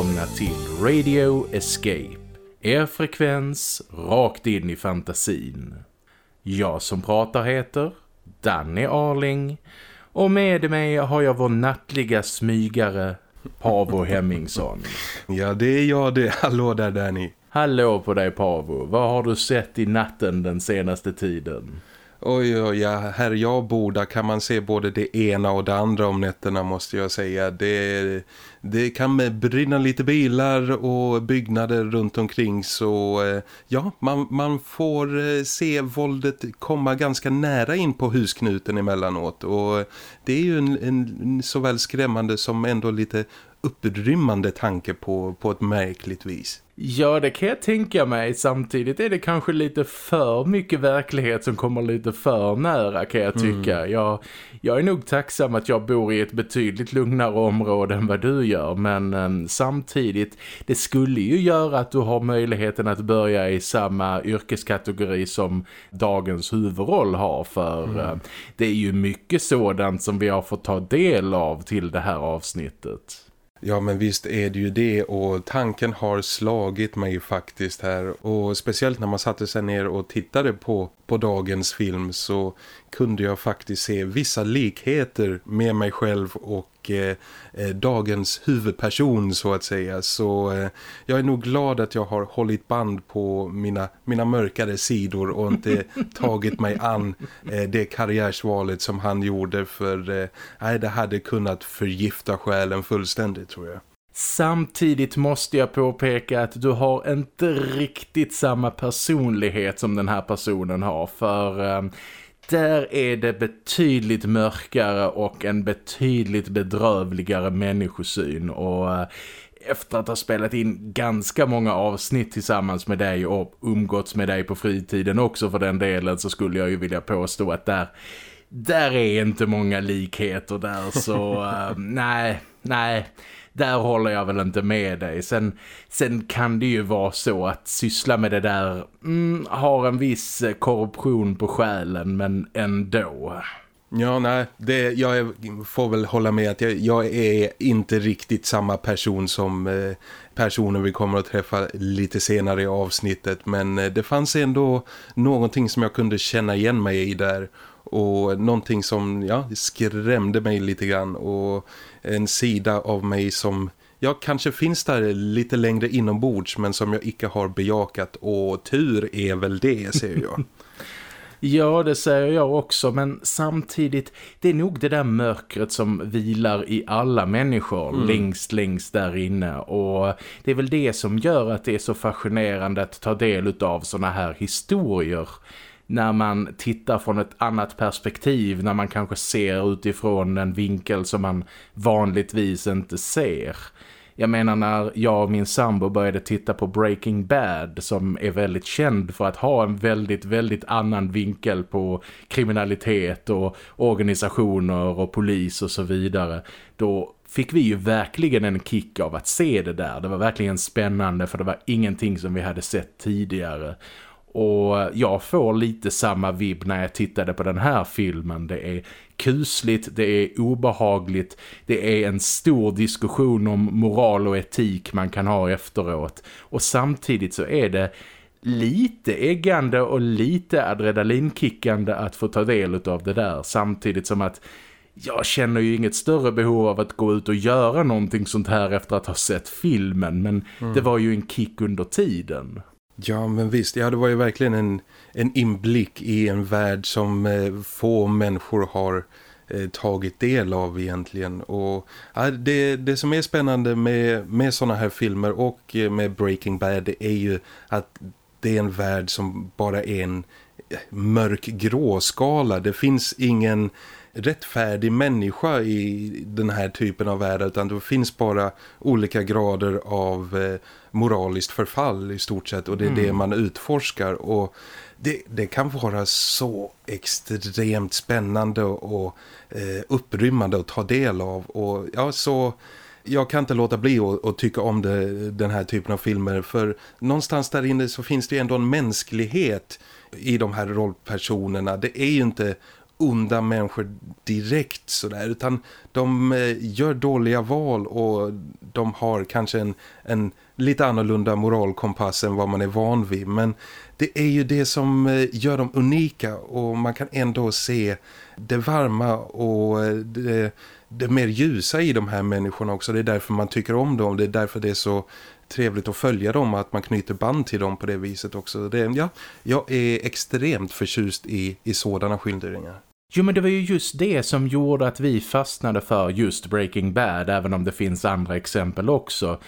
Välkomna till Radio Escape. Er frekvens rakt in i fantasin. Jag som pratar heter Danny Arling och med mig har jag vår nattliga smygare Pavo Hemmingsson. Ja, det är jag det. Hallå där Danny. Hallå på dig Pavo. Vad har du sett i natten den senaste tiden? Oj, oj, ja, här jag bor där kan man se både det ena och det andra om nätterna måste jag säga. Det, det kan brinna lite bilar och byggnader runt omkring så eh, ja, man, man får eh, se våldet komma ganska nära in på husknuten emellanåt och det är ju en, en såväl skrämmande som ändå lite upprymmande tanke på, på ett märkligt vis. Ja, det kan jag tänka mig. Samtidigt är det kanske lite för mycket verklighet som kommer lite för nära kan jag tycka. Mm. Jag, jag är nog tacksam att jag bor i ett betydligt lugnare område än vad du gör. Men um, samtidigt, det skulle ju göra att du har möjligheten att börja i samma yrkeskategori som dagens huvudroll har. För mm. uh, det är ju mycket sådant som vi har fått ta del av till det här avsnittet. Ja men visst är det ju det. Och tanken har slagit mig faktiskt här. Och speciellt när man satte sig ner och tittade på, på dagens film så kunde jag faktiskt se vissa likheter med mig själv och eh, eh, dagens huvudperson så att säga. Så eh, jag är nog glad att jag har hållit band på mina, mina mörkare sidor och inte tagit mig an det karriärsvalet som han gjorde för eh, det hade kunnat förgifta själen fullständigt tror jag. Samtidigt måste jag påpeka att du har inte riktigt samma personlighet som den här personen har för där är det betydligt mörkare och en betydligt bedrövligare människosyn. Och eh, efter att ha spelat in ganska många avsnitt tillsammans med dig och umgåtts med dig på fritiden också för den delen så skulle jag ju vilja påstå att där, där är inte många likheter där. Så uh, nej, nej där håller jag väl inte med dig. Sen, sen kan det ju vara så att syssla med det där mm, har en viss eh, korruption på själen men ändå. Ja, nej, det, jag får väl hålla med att jag, jag är inte riktigt samma person som eh, personen vi kommer att träffa lite senare i avsnittet. Men eh, det fanns ändå någonting som jag kunde känna igen mig i där. Och någonting som ja, skrämde mig lite grann och en sida av mig som ja, kanske finns där lite längre inombords men som jag icke har bejakat och tur är väl det, säger jag. Ja, det säger jag också, men samtidigt, det är nog det där mörkret som vilar i alla människor mm. längst, längst där inne. Och det är väl det som gör att det är så fascinerande att ta del av såna här historier när man tittar från ett annat perspektiv, när man kanske ser utifrån en vinkel som man vanligtvis inte ser. Jag menar när jag och min sambo började titta på Breaking Bad som är väldigt känd för att ha en väldigt, väldigt annan vinkel på kriminalitet och organisationer och polis och så vidare. Då fick vi ju verkligen en kick av att se det där. Det var verkligen spännande för det var ingenting som vi hade sett tidigare. Och jag får lite samma vibb när jag tittade på den här filmen. Det är kusligt, det är obehagligt, det är en stor diskussion om moral och etik man kan ha efteråt. Och samtidigt så är det lite äggande och lite adrenalinkickande att få ta del av det där. Samtidigt som att jag känner ju inget större behov av att gå ut och göra någonting sånt här efter att ha sett filmen. Men mm. det var ju en kick under tiden. Ja men visst, ja det var ju verkligen en, en inblick i en värld som eh, få människor har eh, tagit del av egentligen. Och ja, det, det som är spännande med, med sådana här filmer och eh, med Breaking Bad är ju att det är en värld som bara är en eh, mörk gråskala. Det finns ingen rättfärdig människa i den här typen av värld utan det finns bara olika grader av eh, moraliskt förfall i stort sett och det är mm. det man utforskar och det, det, kan vara så extremt spännande och eh, upprymmande att ta del av och ja så jag kan inte låta bli att, tycka om det, den här typen av filmer för någonstans där inne så finns det ändå en mänsklighet i de här rollpersonerna. Det är ju inte onda människor direkt sådär utan de eh, gör dåliga val och de har kanske en, en lite annorlunda moralkompass än vad man är van vid. Men det är ju det som eh, gör dem unika och man kan ändå se det varma och eh, det, det mer ljusa i de här människorna också. Det är därför man tycker om dem. Det är därför det är så trevligt att följa dem att man knyter band till dem på det viset också. Det, ja, jag är extremt förtjust i, i sådana skildringar. Jo men det var ju just det som gjorde att vi fastnade för just Breaking Bad även om det finns andra exempel också.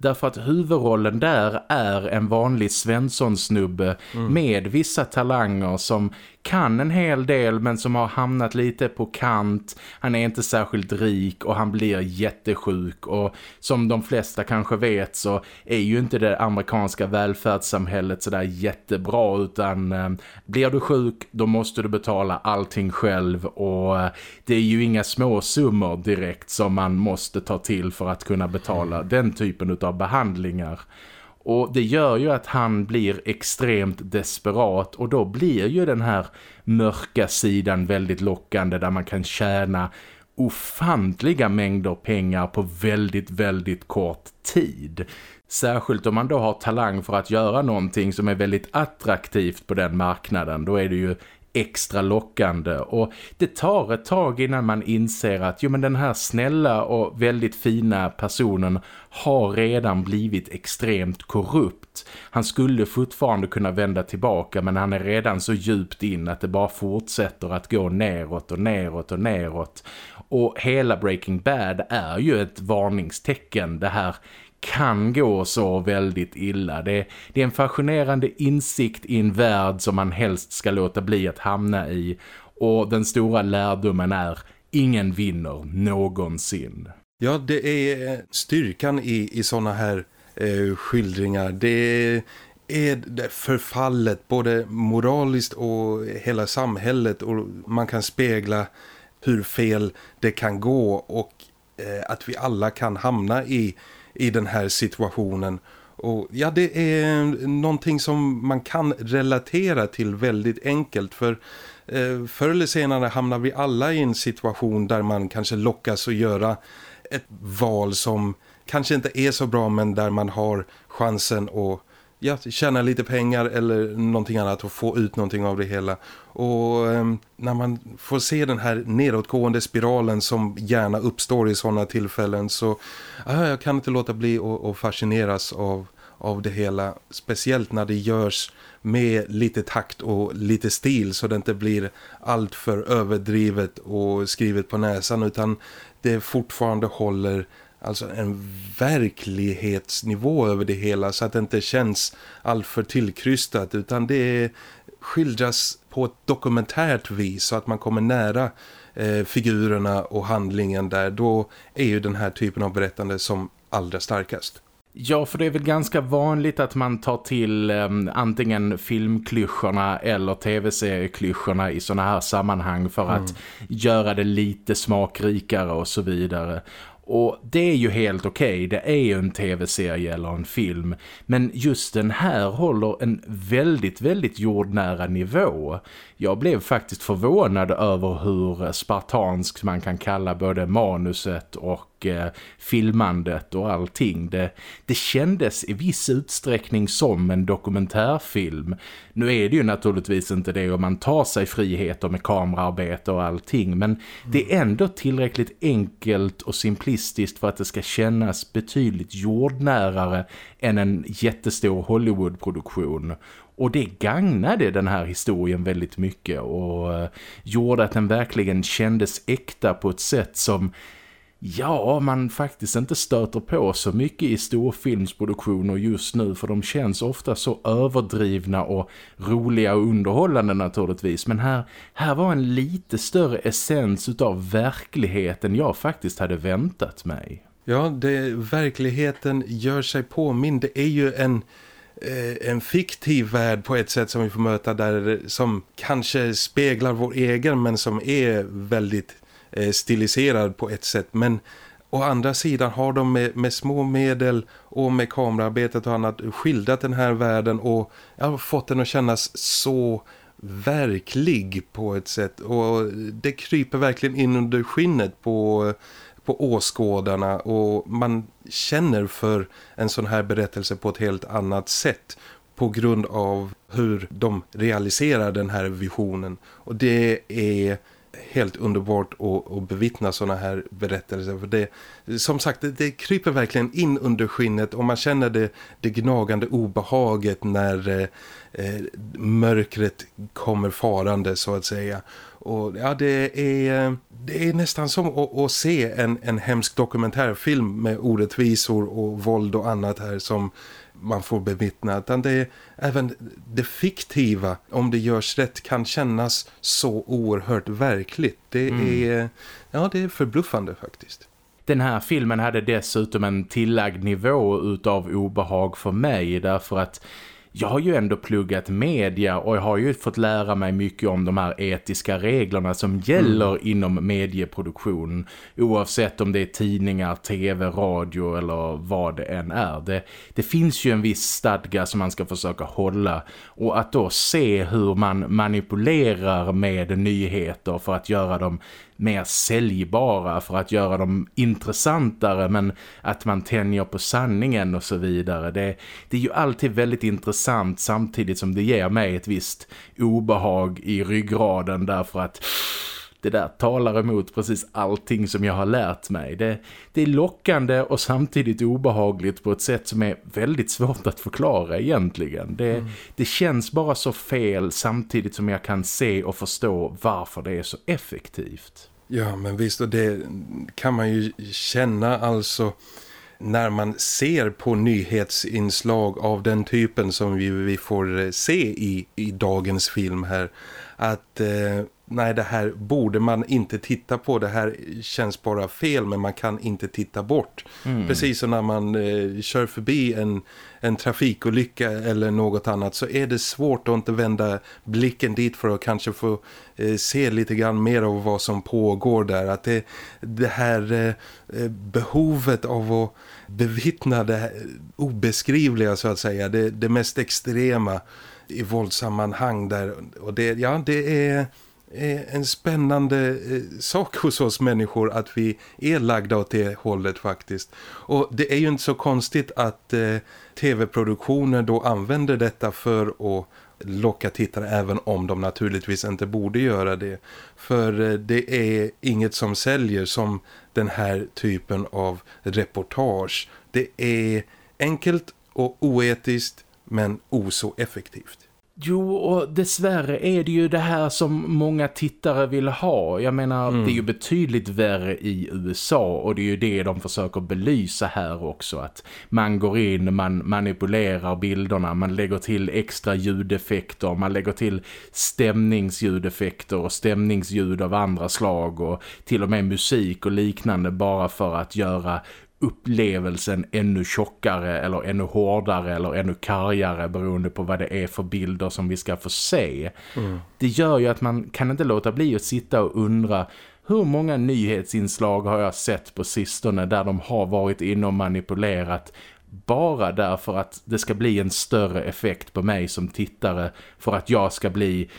Därför att huvudrollen där är en vanlig Svensson-snubbe mm. med vissa talanger som kan en hel del men som har hamnat lite på kant. Han är inte särskilt rik och han blir jättesjuk och som de flesta kanske vet så är ju inte det amerikanska välfärdssamhället sådär jättebra utan eh, blir du sjuk då måste du betala allting själv och eh, det är ju inga små summor direkt som man måste ta till för att kunna betala den typen av behandlingar. Och det gör ju att han blir extremt desperat och då blir ju den här mörka sidan väldigt lockande där man kan tjäna ofantliga mängder pengar på väldigt, väldigt kort tid. Särskilt om man då har talang för att göra någonting som är väldigt attraktivt på den marknaden. Då är det ju extra lockande och det tar ett tag innan man inser att jo men den här snälla och väldigt fina personen har redan blivit extremt korrupt. Han skulle fortfarande kunna vända tillbaka men han är redan så djupt in att det bara fortsätter att gå neråt och neråt och neråt. Och hela Breaking Bad är ju ett varningstecken det här kan gå så väldigt illa. Det, det, är en fascinerande insikt i en värld som man helst ska låta bli att hamna i. Och den stora lärdomen är, ingen vinner någonsin. Ja, det är eh, styrkan i, i sådana här eh, skildringar. Det är förfallet både moraliskt och hela samhället och man kan spegla hur fel det kan gå och eh, att vi alla kan hamna i i den här situationen. Och ja, det är någonting som man kan relatera till väldigt enkelt för eh, förr eller senare hamnar vi alla i en situation där man kanske lockas att göra ett val som kanske inte är så bra men där man har chansen att ja, tjäna lite pengar eller någonting annat och få ut någonting av det hela. Och eh, när man får se den här nedåtgående spiralen som gärna uppstår i sådana tillfällen så ja, jag kan inte låta bli att fascineras av, av det hela. Speciellt när det görs med lite takt och lite stil så det inte blir allt för överdrivet och skrivet på näsan utan det fortfarande håller alltså en verklighetsnivå över det hela så att det inte känns alltför tillkrystat utan det skildras på ett dokumentärt vis så att man kommer nära eh, figurerna och handlingen där då är ju den här typen av berättande som allra starkast. Ja, för det är väl ganska vanligt att man tar till eh, antingen filmklyschorna eller tv-serieklyschorna i såna här sammanhang för mm. att göra det lite smakrikare och så vidare. Och det är ju helt okej, okay. det är ju en tv-serie eller en film. Men just den här håller en väldigt, väldigt jordnära nivå. Jag blev faktiskt förvånad över hur eh, spartanskt man kan kalla både manuset och eh, filmandet och allting. Det, det kändes i viss utsträckning som en dokumentärfilm. Nu är det ju naturligtvis inte det om man tar sig friheter med kameraarbete och allting men mm. det är ändå tillräckligt enkelt och simplistiskt för att det ska kännas betydligt jordnärare än en jättestor Hollywood-produktion. Och det gagnade den här historien väldigt mycket och eh, gjorde att den verkligen kändes äkta på ett sätt som ja, man faktiskt inte stöter på så mycket i storfilmsproduktioner just nu för de känns ofta så överdrivna och roliga och underhållande naturligtvis. Men här, här var en lite större essens av verkligheten jag faktiskt hade väntat mig. Ja, det, verkligheten gör sig påminn. Det är ju en Eh, en fiktiv värld på ett sätt som vi får möta där som kanske speglar vår egen men som är väldigt Eh, stiliserad på ett sätt. Men å andra sidan har de med, med små medel och med kameraarbetet och annat skildrat den här världen och ja, fått den att kännas så verklig på ett sätt. Och det kryper verkligen in under skinnet på, på åskådarna och man känner för en sån här berättelse på ett helt annat sätt på grund av hur de realiserar den här visionen. Och det är helt underbart att, att bevittna sådana här berättelser för det, som sagt, det, det kryper verkligen in under skinnet och man känner det, det gnagande obehaget när eh, eh mörkret kommer farande så att säga och ja, det är, det är nästan som att, att, se en, en hemsk dokumentärfilm med orättvisor och våld och annat här som man får bevittna. Utan det är även det fiktiva, om det görs rätt, kan kännas så oerhört verkligt. Det mm. är, ja, det är förbluffande faktiskt. Den här filmen hade dessutom en tillagd nivå utav obehag för mig därför att jag har ju ändå pluggat media och jag har ju fått lära mig mycket om de här etiska reglerna som gäller mm. inom medieproduktion oavsett om det är tidningar, tv, radio eller vad det än är. Det, det finns ju en viss stadga som man ska försöka hålla och att då se hur man manipulerar med nyheter för att göra dem mer säljbara för att göra dem intressantare men att man tänjer på sanningen och så vidare. Det, det är ju alltid väldigt intressant samtidigt som det ger mig ett visst obehag i ryggraden därför att det där talar emot precis allting som jag har lärt mig. Det, det är lockande och samtidigt obehagligt på ett sätt som är väldigt svårt att förklara egentligen. Det, mm. det känns bara så fel samtidigt som jag kan se och förstå varför det är så effektivt. Ja, men visst, och det kan man ju känna alltså när man ser på nyhetsinslag av den typen som vi, vi får se i, i dagens film här att eh, nej det här borde man inte titta på, det här känns bara fel men man kan inte titta bort. Mm. Precis som när man eh, kör förbi en, en trafikolycka eller något annat så är det svårt att inte vända blicken dit för att kanske få eh, se lite grann mer av vad som pågår där. Att det, det här eh, behovet av att bevittna det obeskrivliga så att säga, det, det mest extrema i våldsammanhang där och det, ja, det är en spännande eh, sak hos oss människor att vi är lagda åt det hållet faktiskt. Och det är ju inte så konstigt att eh, tv-produktioner då använder detta för att locka tittare även om de naturligtvis inte borde göra det. För eh, det är inget som säljer som den här typen av reportage. Det är enkelt och oetiskt men oså effektivt. Jo, och dessvärre är det ju det här som många tittare vill ha. Jag menar, mm. det är ju betydligt värre i USA och det är ju det de försöker belysa här också. Att man går in, man manipulerar bilderna, man lägger till extra ljudeffekter, man lägger till stämningsljudeffekter och stämningsljud av andra slag och till och med musik och liknande bara för att göra upplevelsen ännu tjockare eller ännu hårdare eller ännu kargare beroende på vad det är för bilder som vi ska få se. Mm. Det gör ju att man kan inte låta bli att sitta och undra hur många nyhetsinslag har jag sett på sistone där de har varit inne och manipulerat bara därför att det ska bli en större effekt på mig som tittare för att jag ska bli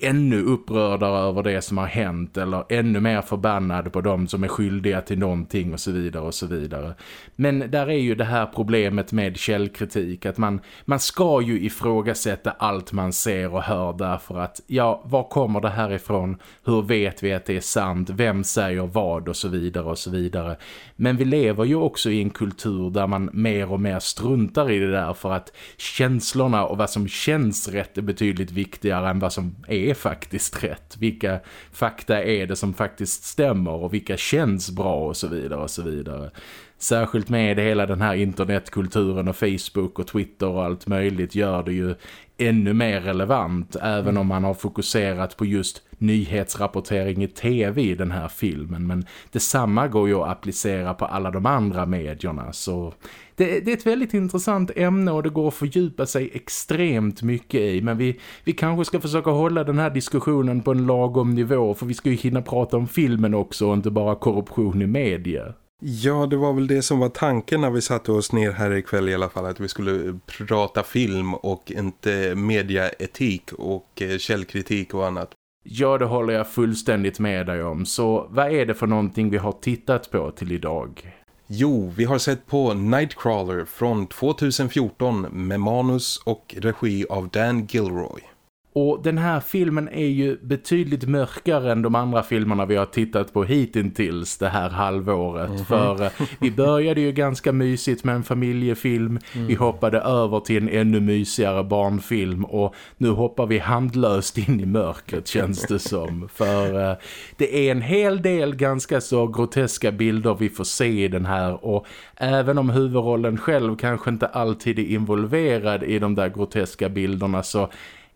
ännu upprördare över det som har hänt eller ännu mer förbannad på dem som är skyldiga till någonting och så vidare och så vidare. Men där är ju det här problemet med källkritik att man, man ska ju ifrågasätta allt man ser och hör därför att ja, var kommer det här ifrån? Hur vet vi att det är sant? Vem säger vad och så vidare och så vidare. Men vi lever ju också i en kultur där man mer och mer struntar i det där för att känslorna och vad som känns rätt är betydligt viktigare än vad som är är faktiskt rätt? Vilka fakta är det som faktiskt stämmer och vilka känns bra och så vidare och så vidare. Särskilt med hela den här internetkulturen och Facebook och Twitter och allt möjligt gör det ju ännu mer relevant även om man har fokuserat på just nyhetsrapportering i tv i den här filmen. Men detsamma går ju att applicera på alla de andra medierna så det, det, är ett väldigt intressant ämne och det går att fördjupa sig extremt mycket i. Men vi, vi kanske ska försöka hålla den här diskussionen på en lagom nivå för vi ska ju hinna prata om filmen också och inte bara korruption i media. Ja, det var väl det som var tanken när vi satte oss ner här ikväll i alla fall. Att vi skulle prata film och inte mediaetik och eh, källkritik och annat. Ja, det håller jag fullständigt med dig om. Så vad är det för någonting vi har tittat på till idag? Jo, vi har sett på Nightcrawler från 2014 med manus och regi av Dan Gilroy. Och den här filmen är ju betydligt mörkare än de andra filmerna vi har tittat på hittills det här halvåret. Mm -hmm. För eh, vi började ju ganska mysigt med en familjefilm. Mm. Vi hoppade över till en ännu mysigare barnfilm. Och nu hoppar vi handlöst in i mörkret känns det som. För eh, det är en hel del ganska så groteska bilder vi får se i den här. Och även om huvudrollen själv kanske inte alltid är involverad i de där groteska bilderna så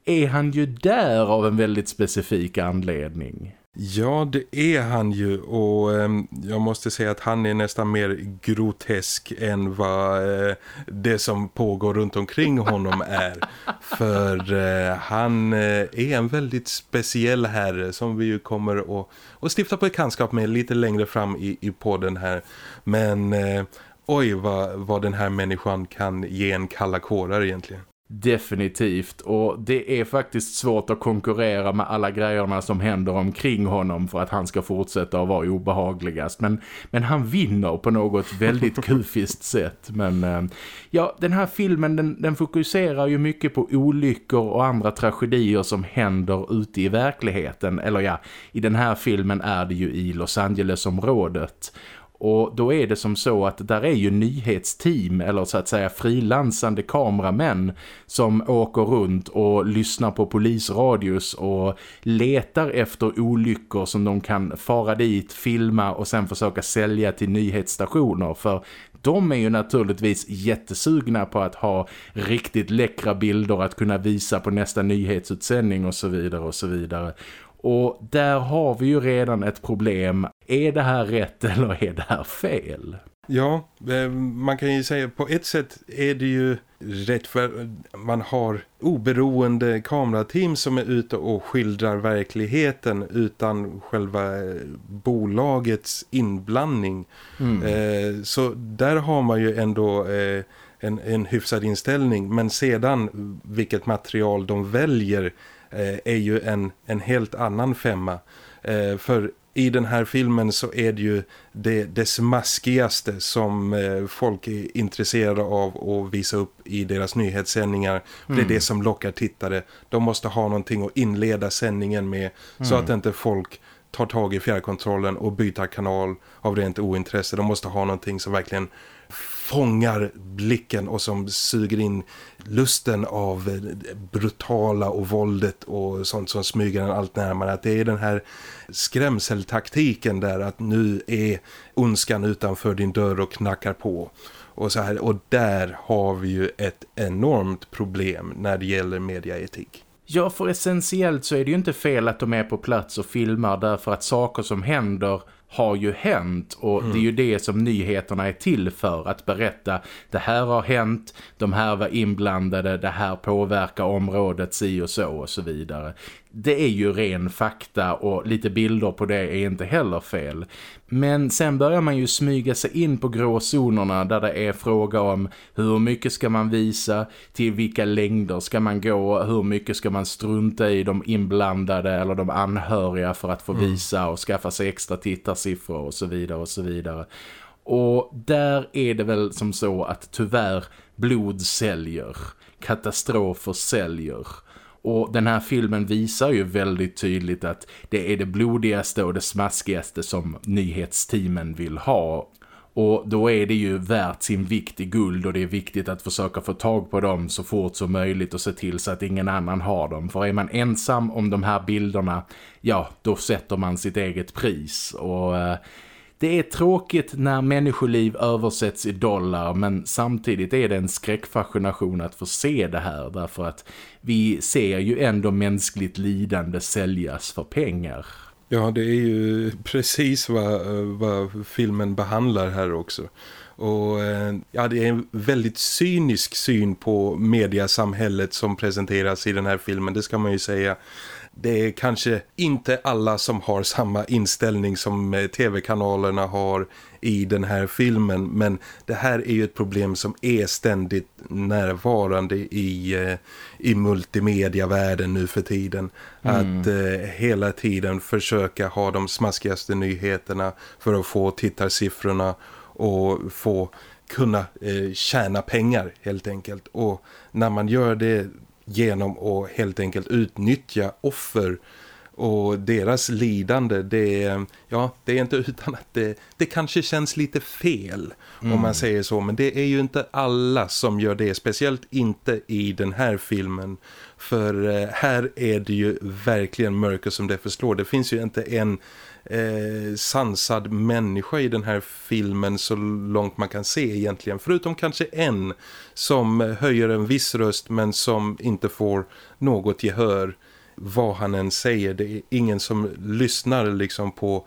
är han ju där av en väldigt specifik anledning. Ja, det är han ju och eh, jag måste säga att han är nästan mer grotesk än vad eh, det som pågår runt omkring honom är. För eh, han eh, är en väldigt speciell herre som vi ju kommer att, att stifta på bekantskap med lite längre fram i, i podden här. Men eh, oj vad, vad den här människan kan ge en kalla kårar egentligen. Definitivt och det är faktiskt svårt att konkurrera med alla grejerna som händer omkring honom för att han ska fortsätta att vara obehagligast. Men, men han vinner på något väldigt kufiskt sätt. Men eh, ja, den här filmen den, den fokuserar ju mycket på olyckor och andra tragedier som händer ute i verkligheten. Eller ja, i den här filmen är det ju i Los Angeles-området. Och då är det som så att där är ju nyhetsteam eller så att säga frilansande kameramän som åker runt och lyssnar på polisradios och letar efter olyckor som de kan fara dit, filma och sen försöka sälja till nyhetsstationer för de är ju naturligtvis jättesugna på att ha riktigt läckra bilder att kunna visa på nästa nyhetsutsändning och så vidare och så vidare. Och där har vi ju redan ett problem. Är det här rätt eller är det här fel? Ja, eh, man kan ju säga på ett sätt är det ju rätt för man har oberoende kamerateam som är ute och skildrar verkligheten utan själva eh, bolagets inblandning. Mm. Eh, så där har man ju ändå en, en hyfsad inställning men sedan vilket material de väljer är ju en, en helt annan femma. Eh, för i den här filmen så är det ju det, det smaskigaste som eh, folk är intresserade av att visa upp i deras nyhetssändningar. Mm. Det är mm. det som lockar tittare. De måste ha någonting att inleda sändningen med mm. så att inte folk tar tag i fjärrkontrollen och byter kanal av rent ointresse. De måste ha någonting som verkligen fångar blicken och som suger in lusten av brutala och våldet och sånt som smyger en allt närmare. Att det är den här skrämseltaktiken där att nu är ondskan utanför din dörr och knackar på. Och, så här, och där har vi ju ett enormt problem när det gäller mediaetik. Ja, för essentiellt så är det ju inte fel att de är på plats och filmar därför att saker som händer har ju hänt. Och mm. det är ju det som nyheterna är till för. Att berätta det här har hänt, de här var inblandade, det här påverkar området si och så och så vidare det är ju ren fakta och lite bilder på det är inte heller fel. Men sen börjar man ju smyga sig in på gråzonerna där det är fråga om hur mycket ska man visa, till vilka längder ska man gå, hur mycket ska man strunta i de inblandade eller de anhöriga för att få mm. visa och skaffa sig extra tittarsiffror och så vidare och så vidare. Och där är det väl som så att tyvärr blod säljer, katastrofer säljer. Och den här filmen visar ju väldigt tydligt att det är det blodigaste och det smaskigaste som nyhetsteamen vill ha. Och då är det ju värt sin vikt i guld och det är viktigt att försöka få tag på dem så fort som möjligt och se till så att ingen annan har dem. För är man ensam om de här bilderna, ja då sätter man sitt eget pris. Och eh, det är tråkigt när människoliv översätts i dollar men samtidigt är det en skräckfascination att få se det här därför att vi ser ju ändå mänskligt lidande säljas för pengar. Ja, det är ju precis vad, vad filmen behandlar här också. Och eh, ja, det är en väldigt cynisk syn på mediasamhället som presenteras i den här filmen, det ska man ju säga det är kanske inte alla som har samma inställning som eh, tv-kanalerna har i den här filmen men det här är ju ett problem som är ständigt närvarande i, eh, i multimediavärlden nu för tiden. Mm. Att eh, hela tiden försöka ha de smaskigaste nyheterna för att få tittarsiffrorna och få kunna eh, tjäna pengar helt enkelt. Och när man gör det genom att helt enkelt utnyttja offer och deras lidande. Det, ja, det är inte utan att det, det kanske känns lite fel mm. om man säger så men det är ju inte alla som gör det speciellt inte i den här filmen. För eh, här är det ju verkligen mörker som det förslår. Det finns ju inte en eh, sansad människa i den här filmen så långt man kan se egentligen. Förutom kanske en som höjer en viss röst men som inte får något gehör vad han än säger. Det är ingen som lyssnar liksom på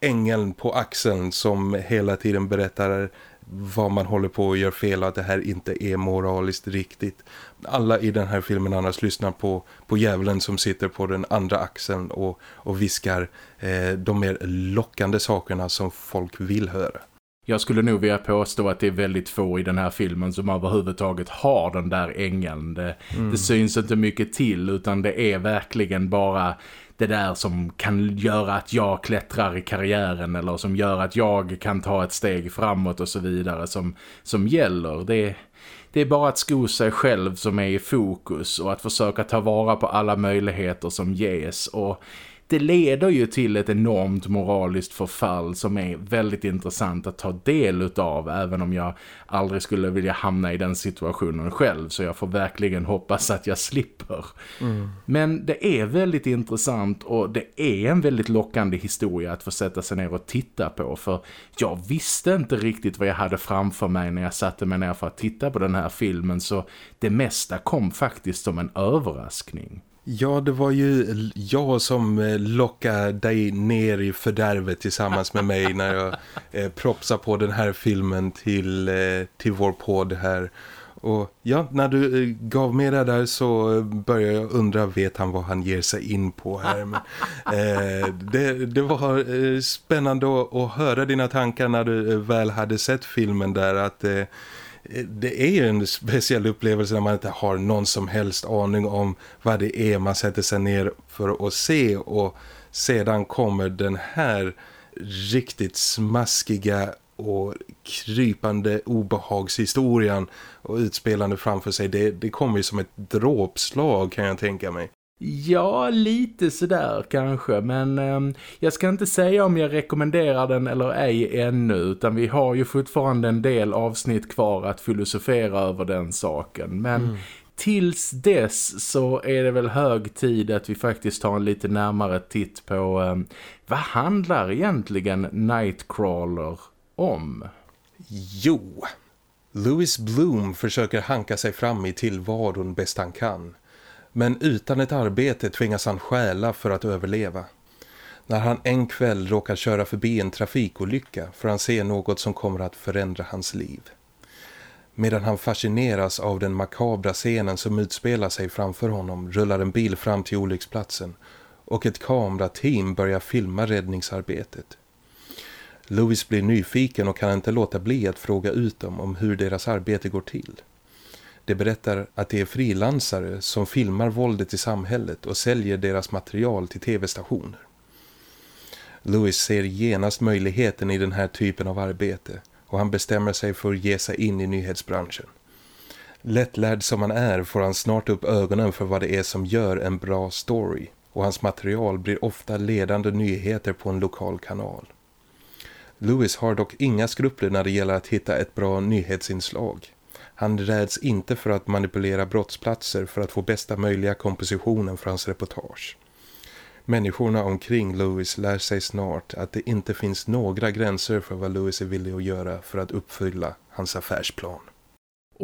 ängeln på axeln som hela tiden berättar vad man håller på att göra fel och att det här inte är moraliskt riktigt. Alla i den här filmen annars lyssnar på, på djävulen som sitter på den andra axeln och, och viskar eh, de mer lockande sakerna som folk vill höra. Jag skulle nog vilja påstå att det är väldigt få i den här filmen som överhuvudtaget har den där ängeln. Det, mm. det syns inte mycket till utan det är verkligen bara det där som kan göra att jag klättrar i karriären eller som gör att jag kan ta ett steg framåt och så vidare som, som gäller. Det, det är bara att sko sig själv som är i fokus och att försöka ta vara på alla möjligheter som ges och det leder ju till ett enormt moraliskt förfall som är väldigt intressant att ta del av även om jag aldrig skulle vilja hamna i den situationen själv så jag får verkligen hoppas att jag slipper. Mm. Men det är väldigt intressant och det är en väldigt lockande historia att få sätta sig ner och titta på för jag visste inte riktigt vad jag hade framför mig när jag satte mig ner för att titta på den här filmen så det mesta kom faktiskt som en överraskning. Ja, det var ju jag som eh, lockade dig ner i fördärvet tillsammans med mig när jag eh, propsade på den här filmen till, eh, till vår podd här. Och ja, när du eh, gav mig det där så började jag undra, vet han vad han ger sig in på här? Men, eh, det, det var eh, spännande att, att, höra dina tankar när du väl hade sett filmen där att Eh, det är ju en speciell upplevelse när man inte har någon som helst aning om vad det är man sätter sig ner för att se och sedan kommer den här riktigt smaskiga och krypande obehagshistorien och utspelande framför sig. Det, det kommer ju som ett dråpslag kan jag tänka mig. Ja, lite sådär kanske. Men eh, jag ska inte säga om jag rekommenderar den eller ej ännu. Utan vi har ju fortfarande en del avsnitt kvar att filosofera över den saken. Men mm. tills dess så är det väl hög tid att vi faktiskt tar en lite närmare titt på eh, vad handlar egentligen Nightcrawler om? Jo, Louis Bloom försöker hanka sig fram i tillvaron bäst han kan. Men utan ett arbete tvingas han stjäla för att överleva. När han en kväll råkar köra förbi en trafikolycka får han se något som kommer att förändra hans liv. Medan han fascineras av den makabra scenen som utspelar sig framför honom rullar en bil fram till olycksplatsen och ett kamerateam börjar filma räddningsarbetet. Louis blir nyfiken och kan inte låta bli att fråga ut dem om hur deras arbete går till. Det berättar att det är frilansare som filmar våldet i samhället och säljer deras material till tv-stationer. Louis ser genast möjligheten i den här typen av arbete och han bestämmer sig för att ge sig in i nyhetsbranschen. Lättlärd som han är får han snart upp ögonen för vad det är som gör en bra story och hans material blir ofta ledande nyheter på en lokal kanal. Louis har dock inga skrupler när det gäller att hitta ett bra nyhetsinslag. Han räds inte för att manipulera brottsplatser för att få bästa möjliga kompositionen för hans reportage. Människorna omkring Louis lär sig snart att det inte finns några gränser för vad Louis är villig att göra för att uppfylla hans affärsplan.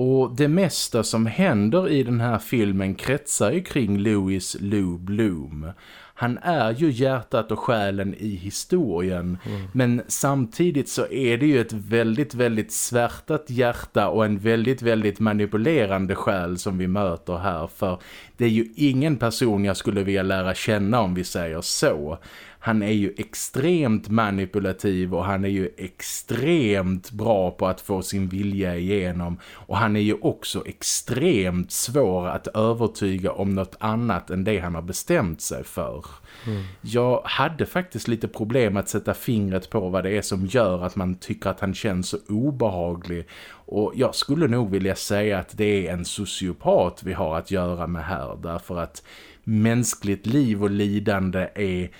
Och det mesta som händer i den här filmen kretsar ju kring Louis Lou Bloom. Han är ju hjärtat och själen i historien. Mm. Men samtidigt så är det ju ett väldigt, väldigt svärtat hjärta och en väldigt, väldigt manipulerande själ som vi möter här. För det är ju ingen person jag skulle vilja lära känna om vi säger så han är ju extremt manipulativ och han är ju extremt bra på att få sin vilja igenom och han är ju också extremt svår att övertyga om något annat än det han har bestämt sig för. Mm. Jag hade faktiskt lite problem att sätta fingret på vad det är som gör att man tycker att han känns så obehaglig och jag skulle nog vilja säga att det är en sociopat vi har att göra med här därför att mänskligt liv och lidande är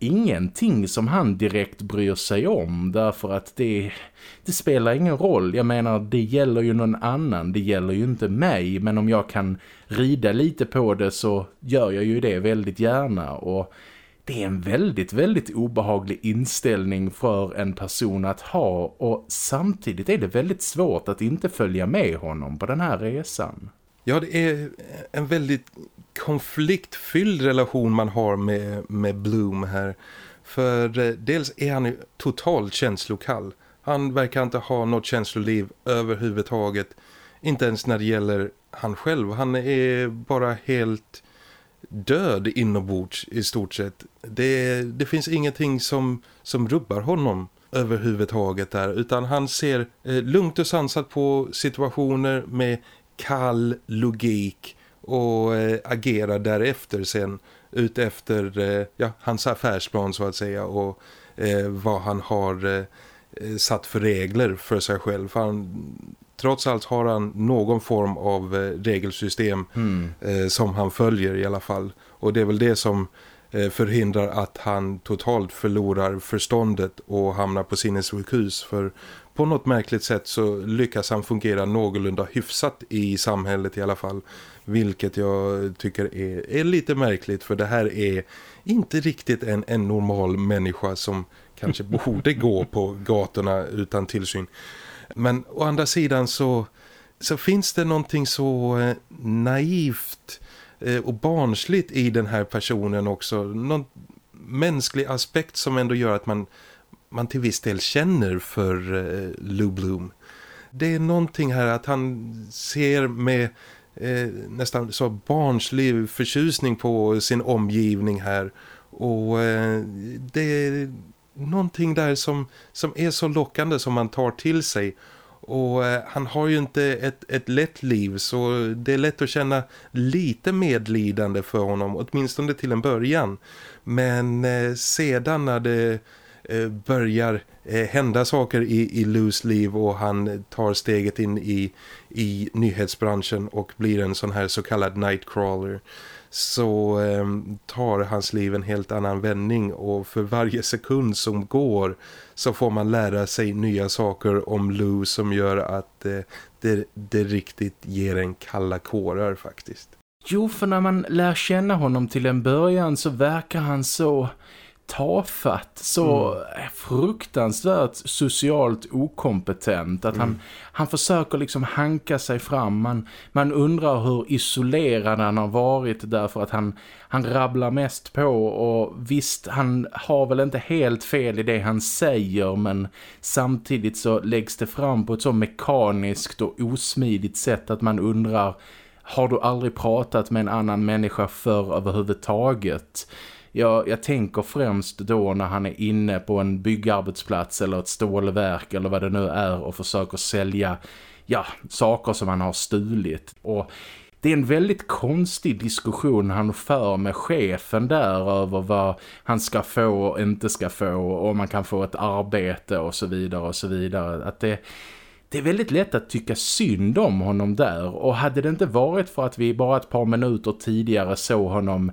ingenting som han direkt bryr sig om därför att det, det spelar ingen roll. Jag menar, det gäller ju någon annan, det gäller ju inte mig men om jag kan rida lite på det så gör jag ju det väldigt gärna och det är en väldigt, väldigt obehaglig inställning för en person att ha och samtidigt är det väldigt svårt att inte följa med honom på den här resan. Ja, det är en väldigt konfliktfylld relation man har med, med Bloom här. För eh, dels är han ju totalt känslokall. Han verkar inte ha något känsloliv överhuvudtaget. Inte ens när det gäller han själv. Han är bara helt död inombords i stort sett. Det, det finns ingenting som, som rubbar honom överhuvudtaget där. Utan han ser eh, lugnt och sansat på situationer med kall logik och eh, agerar därefter sen utefter eh, ja, hans affärsplan så att säga och eh, vad han har eh, satt för regler för sig själv. För han, trots allt har han någon form av eh, regelsystem mm. Eh, som han följer i alla fall. Och det är väl det som förhindrar att han totalt förlorar förståndet och hamnar på sinnessjukhus för på något märkligt sätt så lyckas han fungera någorlunda hyfsat i samhället i alla fall. Vilket jag tycker är, är lite märkligt för det här är inte riktigt en, en normal människa som kanske borde gå på gatorna utan tillsyn. Men å andra sidan så, så finns det någonting så eh, naivt eh, och barnsligt i den här personen också. Någon mänsklig aspekt som ändå gör att man man till viss del känner för eh, Lou Bloom. Det är någonting här att han ser med eh, nästan så barnslig förtjusning på sin omgivning här. Och eh, det är någonting där som, som är så lockande som man tar till sig. Och eh, han har ju inte ett, ett lätt liv så det är lätt att känna lite medlidande för honom, åtminstone till en början. Men eh, sedan när det eh, börjar eh, hända saker i, i Lus liv och han tar steget in i, i nyhetsbranschen och blir en sån här så kallad nightcrawler så eh, tar hans liv en helt annan vändning och för varje sekund som går så får man lära sig nya saker om Lou som gör att eh, det, det riktigt ger en kalla kårar faktiskt. Jo, för när man lär känna honom till en början så verkar han så tafatt, så mm. fruktansvärt socialt okompetent att mm. han, han försöker liksom hanka sig fram. Man, man undrar hur isolerad han har varit därför att han, han rabblar mest på och visst, han har väl inte helt fel i det han säger men samtidigt så läggs det fram på ett så mekaniskt och osmidigt sätt att man undrar har du aldrig pratat med en annan människa för överhuvudtaget? Jag, jag tänker främst då när han är inne på en byggarbetsplats eller ett stålverk eller vad det nu är och försöker sälja ja, saker som han har stulit. Och det är en väldigt konstig diskussion han för med chefen där över vad han ska få och inte ska få och om man kan få ett arbete och så vidare och så vidare. Att det, det är väldigt lätt att tycka synd om honom där och hade det inte varit för att vi bara ett par minuter tidigare såg honom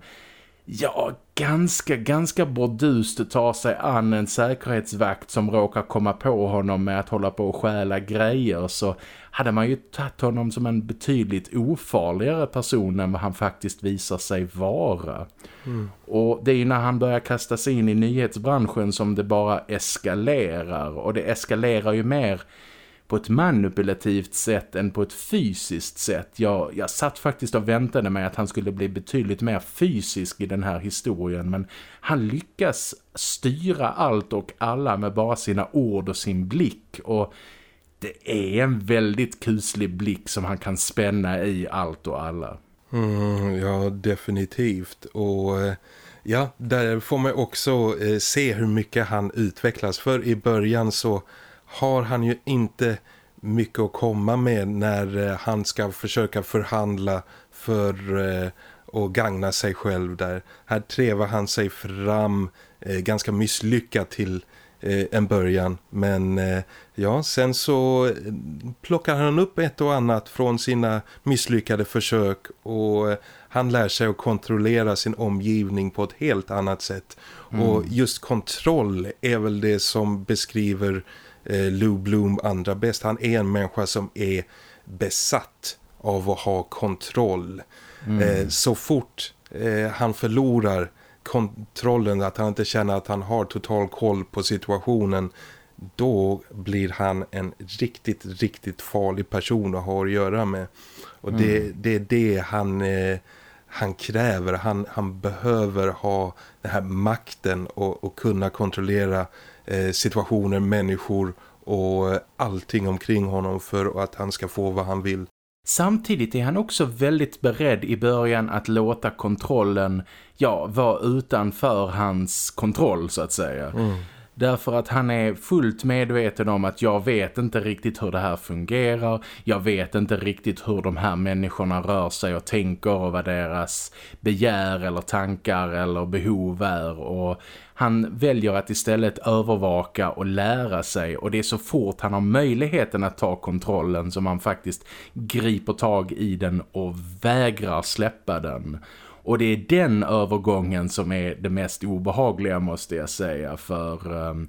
ja, ganska, ganska bordust tar sig an en säkerhetsvakt som råkar komma på honom med att hålla på och stjäla grejer så hade man ju tagit honom som en betydligt ofarligare person än vad han faktiskt visar sig vara. Mm. Och det är ju när han börjar kasta sig in i nyhetsbranschen som det bara eskalerar och det eskalerar ju mer på ett manipulativt sätt än på ett fysiskt sätt. Jag, jag satt faktiskt och väntade mig att han skulle bli betydligt mer fysisk i den här historien men han lyckas styra allt och alla med bara sina ord och sin blick och det är en väldigt kuslig blick som han kan spänna i allt och alla. Mm, ja, definitivt. Och eh, ja, där får man också eh, se hur mycket han utvecklas. För i början så har han ju inte mycket att komma med när eh, han ska försöka förhandla för eh, att gagna sig själv där. Här trevar han sig fram eh, ganska misslyckat till eh, en början. Men eh, ja, sen så eh, plockar han upp ett och annat från sina misslyckade försök och eh, han lär sig att kontrollera sin omgivning på ett helt annat sätt. Mm. Och just kontroll är väl det som beskriver eh, Lou Bloom andra bäst. Han är en människa som är besatt av att ha kontroll. Mm. Eh, så fort eh, han förlorar kontrollen, att han inte känner att han har total koll på situationen, då blir han en riktigt, riktigt farlig person att ha att göra med. Och mm. det, det är det han, eh, han kräver. Han, han behöver ha den här makten och, och kunna kontrollera eh, situationer, människor och allting omkring honom för att han ska få vad han vill. Samtidigt är han också väldigt beredd i början att låta kontrollen ja, vara utanför hans kontroll så att säga. Mm. Därför att han är fullt medveten om att jag vet inte riktigt hur det här fungerar. Jag vet inte riktigt hur de här människorna rör sig och tänker och vad deras begär eller tankar eller behov är. Och han väljer att istället övervaka och lära sig och det är så fort han har möjligheten att ta kontrollen som han faktiskt griper tag i den och vägrar släppa den. Och det är den övergången som är det mest obehagliga måste jag säga för... Um,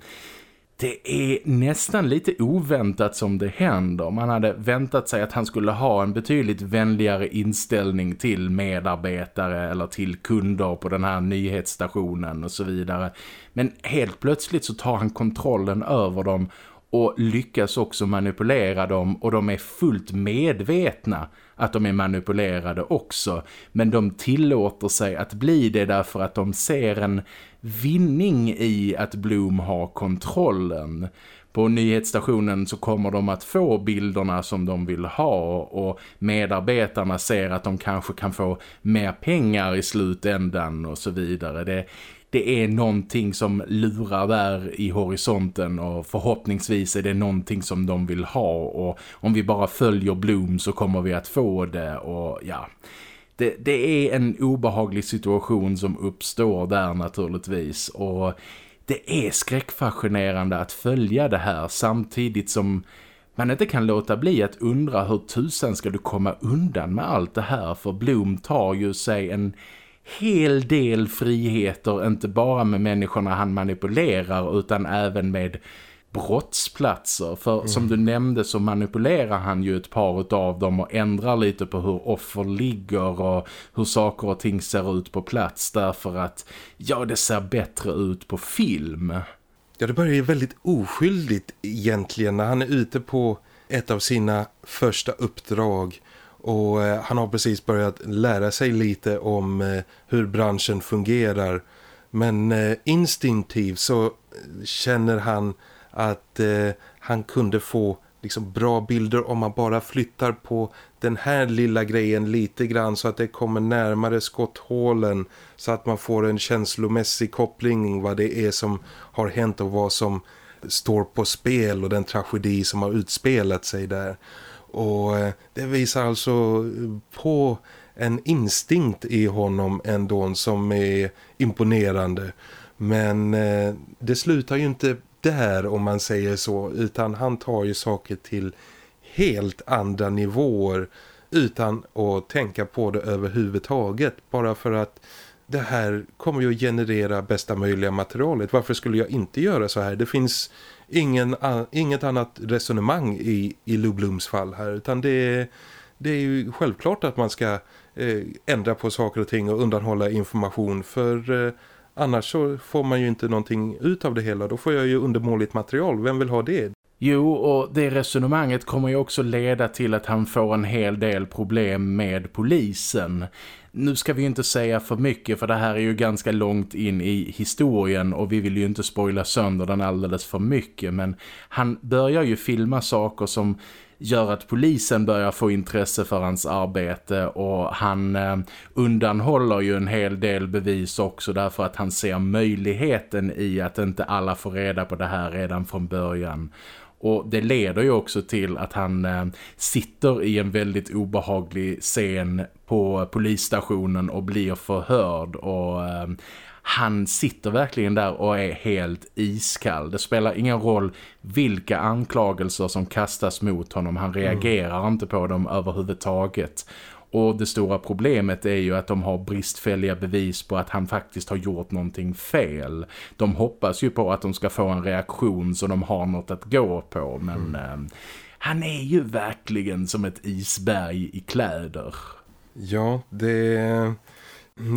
det är nästan lite oväntat som det händer. Man hade väntat sig att han skulle ha en betydligt vänligare inställning till medarbetare eller till kunder på den här nyhetsstationen och så vidare. Men helt plötsligt så tar han kontrollen över dem och lyckas också manipulera dem och de är fullt medvetna att de är manipulerade också. Men de tillåter sig att bli det därför att de ser en vinning i att Bloom har kontrollen. På nyhetsstationen så kommer de att få bilderna som de vill ha och medarbetarna ser att de kanske kan få mer pengar i slutändan och så vidare. Det, det är någonting som lurar där i horisonten och förhoppningsvis är det någonting som de vill ha och om vi bara följer Bloom så kommer vi att få det och ja... Det, det är en obehaglig situation som uppstår där naturligtvis och det är skräckfascinerande att följa det här samtidigt som man inte kan låta bli att undra hur tusen ska du komma undan med allt det här? För Bloom tar ju sig en hel del friheter, inte bara med människorna han manipulerar utan även med brottsplatser. För mm. som du nämnde så manipulerar han ju ett par av dem och ändrar lite på hur offer ligger och hur saker och ting ser ut på plats därför att ja, det ser bättre ut på film. Ja, det börjar ju väldigt oskyldigt egentligen när han är ute på ett av sina första uppdrag och eh, han har precis börjat lära sig lite om eh, hur branschen fungerar. Men eh, instinktivt så känner han att han kunde få liksom bra bilder om man bara flyttar på den här lilla grejen lite grann så att det kommer närmare skotthålen så att man får en känslomässig koppling vad det är som har hänt och vad som står på spel och den tragedi som har utspelat sig där. Och eh, det visar alltså eh, på en instinkt i honom ändå som är imponerande. Men eh, det slutar ju inte där om man säger så utan han tar ju saker till helt andra nivåer utan att tänka på det överhuvudtaget bara för att det här kommer ju att generera bästa möjliga materialet. Varför skulle jag inte göra så här? Det finns ingen, inget annat resonemang i, i Lou Blooms fall här utan det är, det är ju självklart att man ska eh, ändra på saker och ting och undanhålla information för eh, annars så får man ju inte någonting ut av det hela. Då får jag ju undermåligt material. Vem vill ha det? Jo, och det resonemanget kommer ju också leda till att han får en hel del problem med polisen. Nu ska vi ju inte säga för mycket för det här är ju ganska långt in i historien och vi vill ju inte spoila sönder den alldeles för mycket men han börjar ju filma saker som gör att polisen börjar få intresse för hans arbete och han eh, undanhåller ju en hel del bevis också därför att han ser möjligheten i att inte alla får reda på det här redan från början. Och det leder ju också till att han eh, sitter i en väldigt obehaglig scen på polisstationen och blir förhörd och eh, han sitter verkligen där och är helt iskall. Det spelar ingen roll vilka anklagelser som kastas mot honom. Han reagerar mm. inte på dem överhuvudtaget. Och det stora problemet är ju att de har bristfälliga bevis på att han faktiskt har gjort någonting fel. De hoppas ju på att de ska få en reaktion så de har något att gå på. Men mm. eh, han är ju verkligen som ett isberg i kläder. Ja, det...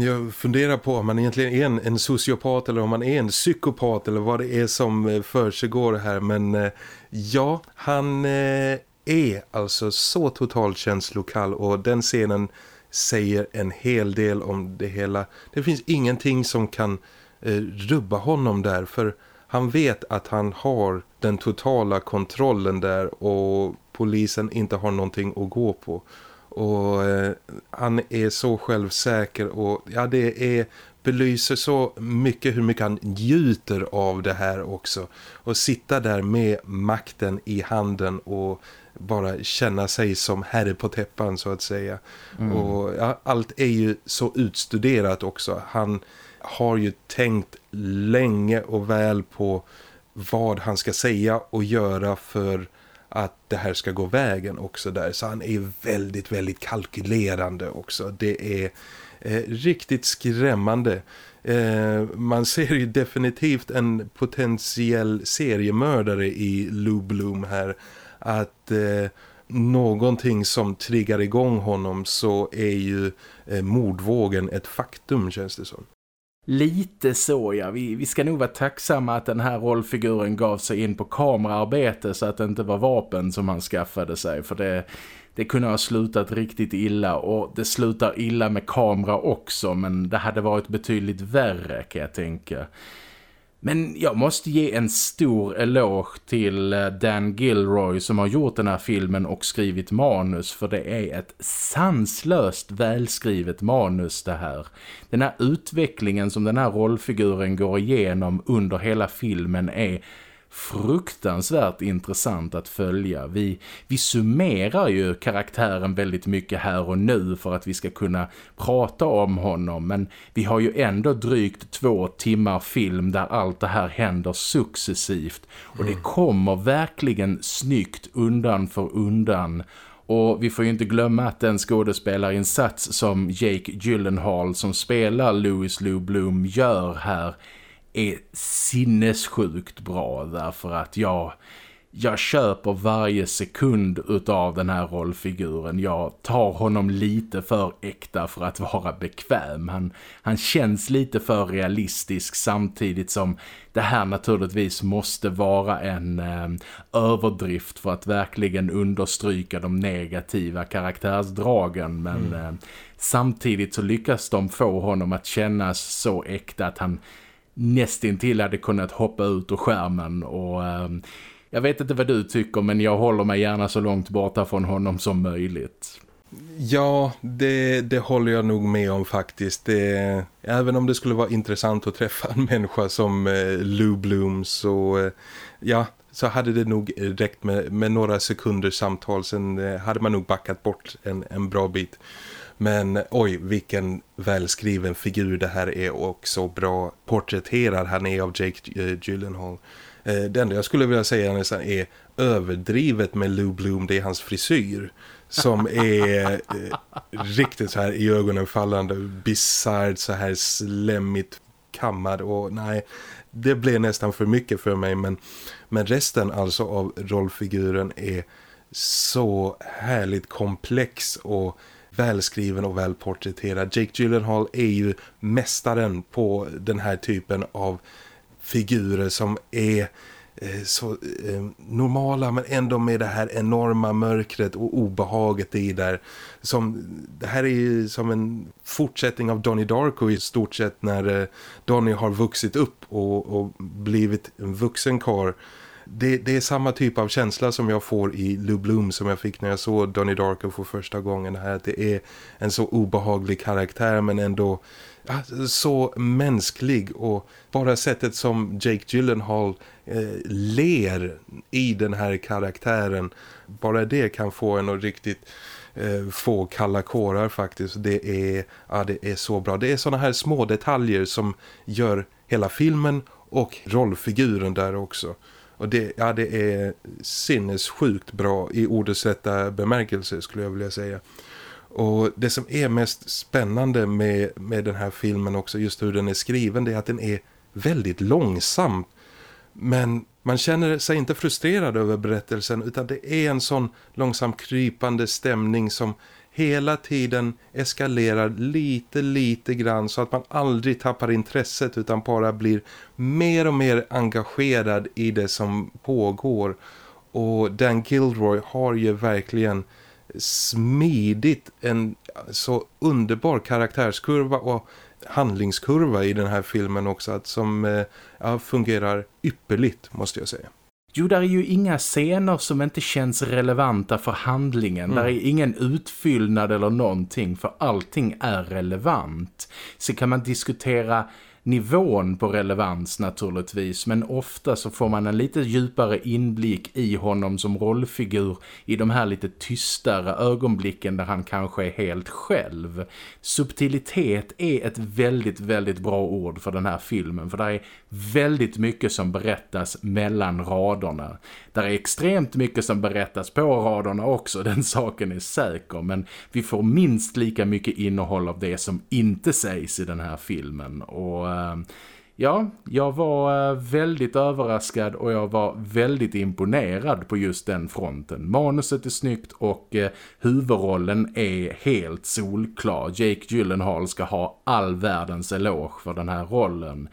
Jag funderar på om man egentligen är en, en sociopat eller om man är en psykopat eller vad det är som eh, för sig går här. Men eh, ja, han eh, är alltså så totalt känslokall och den scenen säger en hel del om det hela. Det finns ingenting som kan eh, rubba honom där för han vet att han har den totala kontrollen där och polisen inte har någonting att gå på. Och eh, han är så självsäker och ja det är belyser så mycket hur mycket han njuter av det här också. Och sitta där med makten i handen och bara känna sig som herre på täppan så att säga. Mm. Och ja, allt är ju så utstuderat också. Han har ju tänkt länge och väl på vad han ska säga och göra för att det här ska gå vägen också där. Så han är väldigt, väldigt kalkylerande också. Det är eh, riktigt skrämmande. Eh, man ser ju definitivt en potentiell seriemördare i Lou Bloom här att eh, någonting som triggar igång honom så är ju eh, mordvågen ett faktum känns det som. Lite så ja, vi, vi ska nog vara tacksamma att den här rollfiguren gav sig in på kameraarbete så att det inte var vapen som han skaffade sig för det, det kunde ha slutat riktigt illa och det slutar illa med kamera också men det hade varit betydligt värre kan jag tänka. Men jag måste ge en stor eloge till eh, Dan Gilroy som har gjort den här filmen och skrivit manus för det är ett sanslöst välskrivet manus det här. Den här utvecklingen som den här rollfiguren går igenom under hela filmen är fruktansvärt intressant att följa. Vi, vi summerar ju karaktären väldigt mycket här och nu för att vi ska kunna prata om honom men vi har ju ändå drygt två timmar film där allt det här händer successivt och det mm. kommer verkligen snyggt undan för undan och vi får ju inte glömma att den skådespelarinsats som Jake Gyllenhaal som spelar Louis Lou Bloom gör här är sinnessjukt bra därför att jag, jag köper varje sekund utav den här rollfiguren. Jag tar honom lite för äkta för att vara bekväm. Han, han känns lite för realistisk samtidigt som det här naturligtvis måste vara en eh, överdrift för att verkligen understryka de negativa karaktärsdragen. Men mm. eh, samtidigt så lyckas de få honom att kännas så äkta att han nästintill hade kunnat hoppa ut ur skärmen och eh, jag vet inte vad du tycker men jag håller mig gärna så långt borta från honom som möjligt. Ja, det, det håller jag nog med om faktiskt. Det, även om det skulle vara intressant att träffa en människa som eh, Lou Bloom så eh, ja, så hade det nog räckt med, med några sekunders samtal. Sen eh, hade man nog backat bort en, en bra bit. Men oj, vilken välskriven figur det här är och så bra porträtterad han är av Jake eh, Gyllenhaal. Eh, det enda jag skulle vilja säga nästan är överdrivet med Lou Bloom, det är hans frisyr som är eh, riktigt så här i ögonen fallande, bisarrt så här slemmigt kammad och nej, det blev nästan för mycket för mig men, men resten alltså av rollfiguren är så härligt komplex och välskriven och välporträtterad. Jake Gyllenhaal är ju mästaren på den här typen av figurer som är eh, så eh, normala men ändå med det här enorma mörkret och obehaget i där. Som, det här är ju som en fortsättning av Donnie Darko i stort sett när eh, Donnie har vuxit upp och, och blivit en vuxen kar det, det, är samma typ av känsla som jag får i Lou Bloom som jag fick när jag såg Donnie Darko för första gången här. Att det är en så obehaglig karaktär men ändå ja, så mänsklig och bara sättet som Jake Gyllenhaal eh, ler i den här karaktären bara det kan få en att riktigt eh, få kalla kårar faktiskt. Det är, ja, det är så bra. Det är såna här små detaljer som gör hela filmen och rollfiguren där också. Och det, ja, det är sinnessjukt bra i ordets rätta bemärkelse skulle jag vilja säga. Och det som är mest spännande med, med den här filmen också, just hur den är skriven, det är att den är väldigt långsam. Men man känner sig inte frustrerad över berättelsen utan det är en sån långsam krypande stämning som hela tiden eskalerar lite, lite grann så att man aldrig tappar intresset utan bara blir mer och mer engagerad i det som pågår. Och Dan Gilroy har ju verkligen smidigt en så underbar karaktärskurva och handlingskurva i den här filmen också att som eh, ja, fungerar ypperligt måste jag säga. Jo, där är ju inga scener som inte känns relevanta för handlingen. Mm. Där är ingen utfyllnad eller någonting för allting är relevant. Så kan man diskutera nivån på relevans naturligtvis men ofta så får man en lite djupare inblick i honom som rollfigur i de här lite tystare ögonblicken där han kanske är helt själv. Subtilitet är ett väldigt, väldigt bra ord för den här filmen för det är väldigt mycket som berättas mellan raderna. Det är extremt mycket som berättas på raderna också, den saken är säker men vi får minst lika mycket innehåll av det som inte sägs i den här filmen och Eh, ja, jag var eh, väldigt överraskad och jag var väldigt imponerad på just den fronten. Manuset är snyggt och eh, huvudrollen är helt solklar. Jake Gyllenhaal ska ha all världens eloge för den här rollen.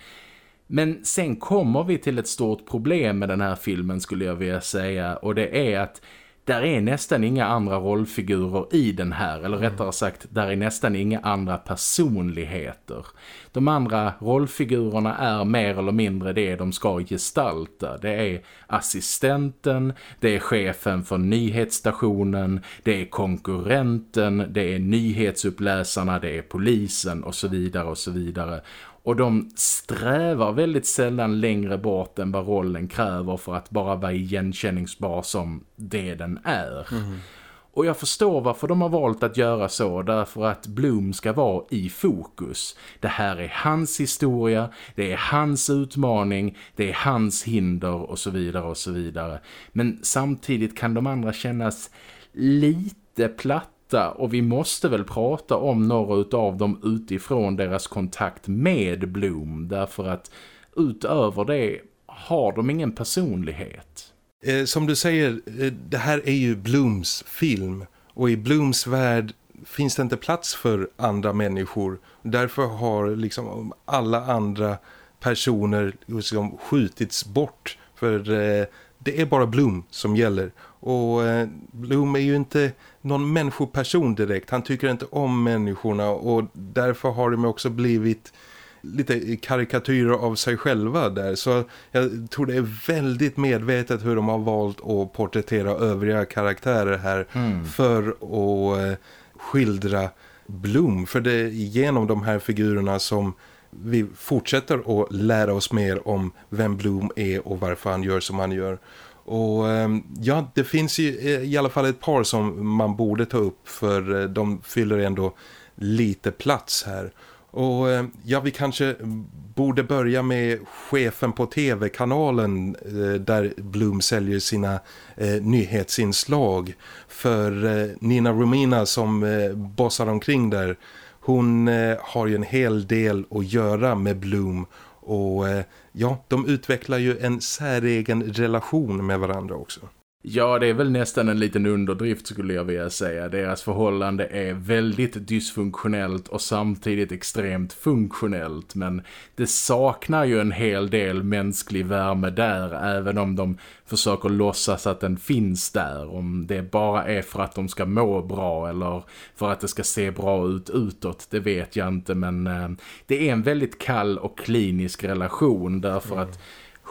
Men sen kommer vi till ett stort problem med den här filmen skulle jag vilja säga och det är att där är nästan inga andra rollfigurer i den här, eller rättare mm. sagt, där är nästan inga andra personligheter. De andra rollfigurerna är mer eller mindre det de ska gestalta. Det är assistenten, det är chefen för nyhetsstationen, det är konkurrenten, det är nyhetsuppläsarna, det är polisen och så vidare och så vidare. Och de strävar väldigt sällan längre bort än vad rollen kräver för att bara vara igenkänningsbar som det den är. Mm. Och jag förstår varför de har valt att göra så därför att Bloom ska vara i fokus. Det här är hans historia, det är hans utmaning, det är hans hinder och så vidare och så vidare. Men samtidigt kan de andra kännas lite platt hitta och vi måste väl prata om några av dem utifrån deras kontakt med Bloom därför att utöver det har de ingen personlighet. Eh, som du säger, eh, det här är ju Blooms film och i Blooms värld finns det inte plats för andra människor. Därför har liksom alla andra personer liksom skjutits bort för eh, det är bara Bloom som gäller. Och eh, Bloom är ju inte någon människoperson direkt. Han tycker inte om människorna och därför har de också blivit lite karikatyrer av sig själva där. Så jag tror det är väldigt medvetet hur de har valt att porträttera övriga karaktärer här mm. för att eh, skildra Bloom. För det är genom de här figurerna som vi fortsätter att lära oss mer om vem Bloom är och varför han gör som han gör. Och ehm, ja, det finns ju eh, i alla fall ett par som man borde ta upp för eh, de fyller ändå lite plats här. Och ehm, ja, vi kanske borde börja med chefen på tv-kanalen eh, där Bloom säljer sina eh, nyhetsinslag. För eh, Nina Romina som eh, bossar omkring där, hon eh, har ju en hel del att göra med Bloom och eh, ja, de utvecklar ju en säregen relation med varandra också. Ja, det är väl nästan en liten underdrift skulle jag vilja säga. Deras förhållande är väldigt dysfunktionellt och samtidigt extremt funktionellt. Men det saknar ju en hel del mänsklig värme där även om de försöker låtsas att den finns där. Om det bara är för att de ska må bra eller för att det ska se bra ut utåt, det vet jag inte. Men eh, det är en väldigt kall och klinisk relation därför mm. att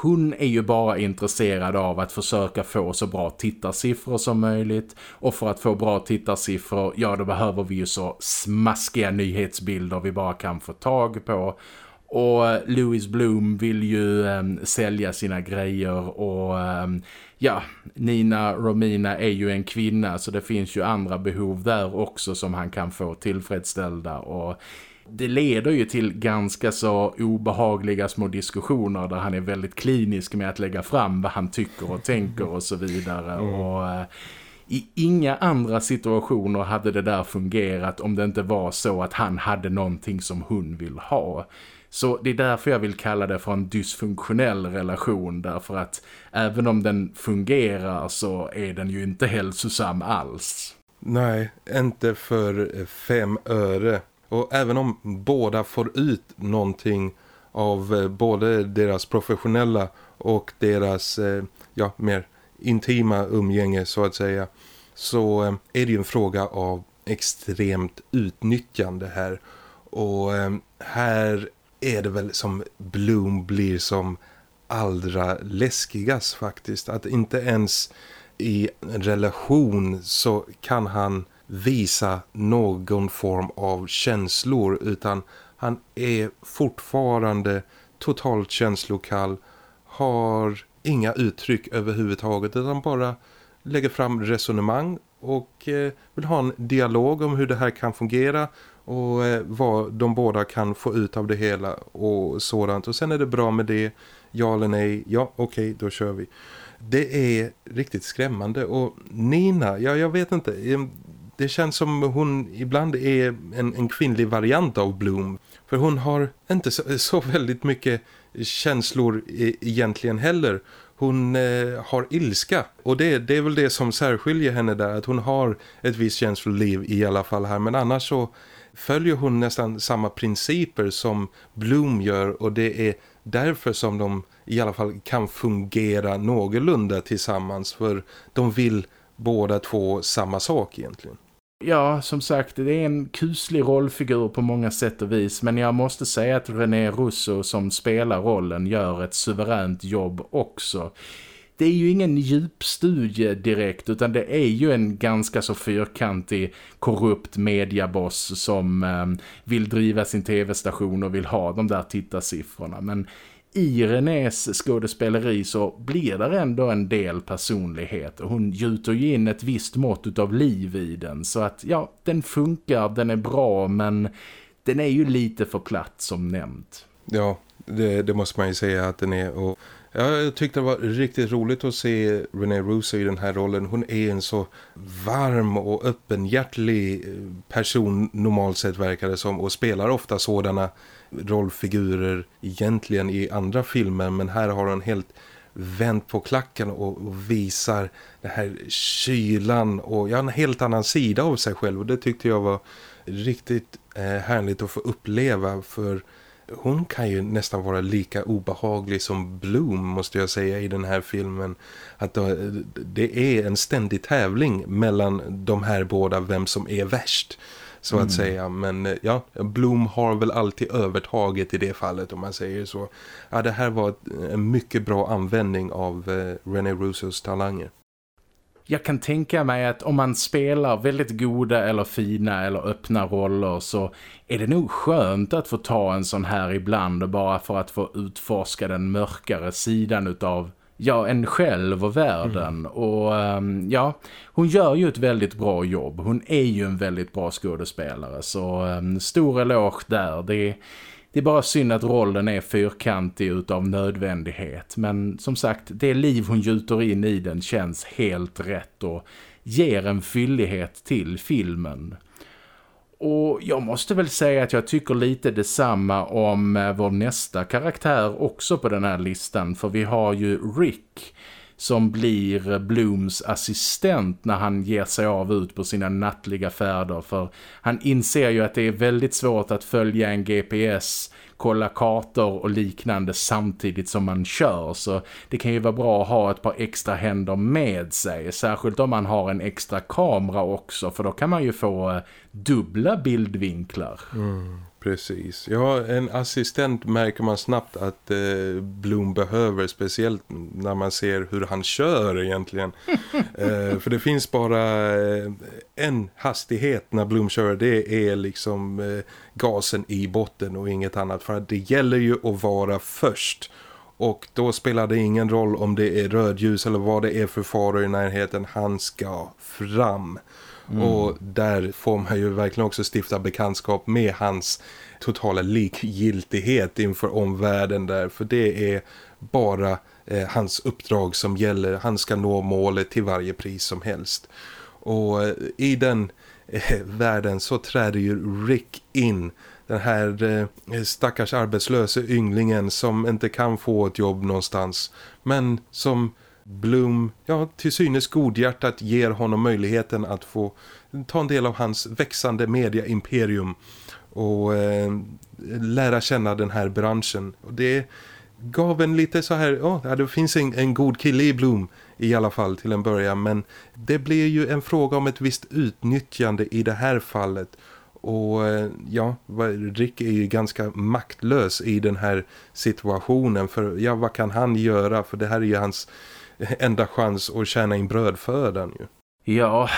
hon är ju bara intresserad av att försöka få så bra tittarsiffror som möjligt. Och för att få bra tittarsiffror, ja då behöver vi ju så smaskiga nyhetsbilder vi bara kan få tag på. Och eh, Louis Bloom vill ju um, sälja sina grejer och um, ja, Nina Romina är ju en kvinna så det finns ju andra behov där också som han kan få tillfredsställda och det leder ju till ganska så obehagliga små diskussioner där han är väldigt klinisk med att lägga fram vad han tycker och tänker och så vidare. Mm. Och eh, i inga andra situationer hade det där fungerat om det inte var så att han hade någonting som hon vill ha. Så det är därför jag vill kalla det för en dysfunktionell relation därför att även om den fungerar så är den ju inte hälsosam alls. Nej, inte för fem öre. Och även om båda får ut någonting av eh, både deras professionella och deras eh, ja, mer intima umgänge så att säga så eh, är det ju en fråga av extremt utnyttjande här. Och här är det väl som Bloom blir som allra läskigast faktiskt. Att inte ens i en relation så kan han visa någon form av känslor utan han är fortfarande totalt känslokall, har inga uttryck överhuvudtaget utan bara lägger fram resonemang och eh, vill ha en dialog om hur det här kan fungera och eh, vad de båda kan få ut av det hela och sådant. Och sen är det bra med det, ja eller nej, ja okej okay, då kör vi. Det är riktigt skrämmande och Nina, ja jag vet inte, det känns som hon ibland är en, en kvinnlig variant av Bloom. För hon har inte så, så väldigt mycket känslor e egentligen heller. Hon eh, har ilska och det, det är väl det som särskiljer henne där. Att hon har ett visst känsloliv i alla fall här. Men annars så följer hon nästan samma principer som Bloom gör. Och det är därför som de i alla fall kan fungera någorlunda tillsammans. För de vill båda två samma sak egentligen. Ja, som sagt, det är en kuslig rollfigur på många sätt och vis. Men jag måste säga att René Russo som spelar rollen gör ett suveränt jobb också. Det är ju ingen djupstudie direkt utan det är ju en ganska så fyrkantig korrupt mediaboss som eh, vill driva sin tv-station och vill ha de där tittarsiffrorna. Men i Renés skådespeleri så blir det ändå en del personlighet och hon gjuter ju in ett visst mått av liv i den så att ja, den funkar, den är bra men den är ju lite för platt som nämnt. Ja, det, det måste man ju säga att den är och Ja, jag tyckte det var riktigt roligt att se René Russo i den här rollen. Hon är en så varm och öppenhjärtlig person normalt sett verkar det som och spelar ofta sådana rollfigurer egentligen i andra filmer men här har hon helt vänt på klacken och, och visar den här kylan och ja, en helt annan sida av sig själv och det tyckte jag var riktigt eh, härligt att få uppleva för hon kan ju nästan vara lika obehaglig som Bloom måste jag säga i den här filmen. Att eh, det är en ständig tävling mellan de här båda vem som är värst så att mm. säga. Men eh, ja, Bloom har väl alltid övertaget i det fallet om man säger så. Ja, det här var en mycket bra användning av eh, René Russos talanger. Jag kan tänka mig att om man spelar väldigt goda eller fina eller öppna roller så är det nog skönt att få ta en sån här ibland bara för att få utforska den mörkare sidan utav ja, en själv och världen. Mm. Och um, ja, hon gör ju ett väldigt bra jobb. Hon är ju en väldigt bra skådespelare. Så um, stor eloge där. Det, det är bara synd att rollen är fyrkantig utav nödvändighet. Men som sagt, det liv hon gjuter in i den känns helt rätt och ger en fyllighet till filmen. Och jag måste väl säga att jag tycker lite detsamma om eh, vår nästa karaktär också på den här listan. För vi har ju Rick som blir eh, Blooms assistent när han ger sig av ut på sina nattliga färder. För han inser ju att det är väldigt svårt att följa en GPS kolla kartor och liknande samtidigt som man kör. Så det kan ju vara bra att ha ett par extra händer med sig särskilt om man har en extra kamera också. För då kan man ju få eh, dubbla bildvinklar. Mm. Precis. Ja, en assistent märker man snabbt att eh, Bloom behöver, speciellt när man ser hur han kör egentligen. eh, för det finns bara eh, en hastighet när Bloom kör, det är liksom eh, gasen i botten och inget annat. För det gäller ju att vara först. Och då spelar det ingen roll om det är rödljus eller vad det är för faror i närheten. Han ska fram. Mm. Och där får man ju verkligen också stifta bekantskap med hans totala likgiltighet inför omvärlden där. För det är bara eh, hans uppdrag som gäller. Han ska nå målet till varje pris som helst. Och eh, i den eh, världen så träder ju Rick in den här eh, stackars arbetslösa ynglingen som inte kan få ett jobb någonstans men som Bloom, ja till synes godhjärtat ger honom möjligheten att få ta en del av hans växande mediaimperium och eh, lära känna den här branschen. Och det gav en lite så här, oh, det finns en, en god kille i Bloom i alla fall till en början men det blir ju en fråga om ett visst utnyttjande i det här fallet och eh, ja, Rick är ju ganska maktlös i den här situationen för ja, vad kan han göra för det här är ju hans enda chans att tjäna in bröd för den ju. Ja,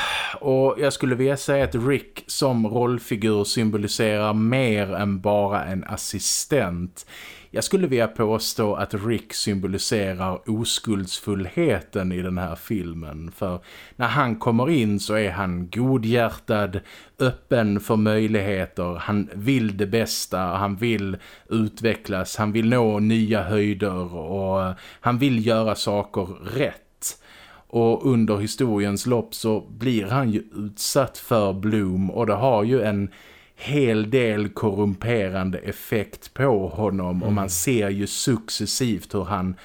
och jag skulle vilja säga att Rick som rollfigur symboliserar mer än bara en assistent. Jag skulle vilja påstå att Rick symboliserar oskuldsfullheten i den här filmen. För när han kommer in så är han godhjärtad, öppen för möjligheter. Han vill det bästa, han vill utvecklas, han vill nå nya höjder och eh, han vill göra saker rätt. Och under historiens lopp så blir han ju utsatt för Bloom och det har ju en hel del korrumperande effekt på honom mm. och man ser ju successivt hur han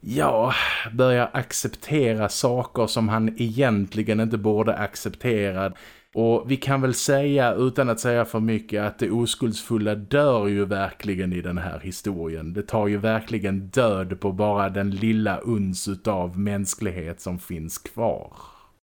ja, börjar acceptera saker som han egentligen inte borde acceptera. Och vi kan väl säga, utan att säga för mycket, att det oskuldsfulla dör ju verkligen i den här historien. Det tar ju verkligen död på bara den lilla uns av mänsklighet som finns kvar.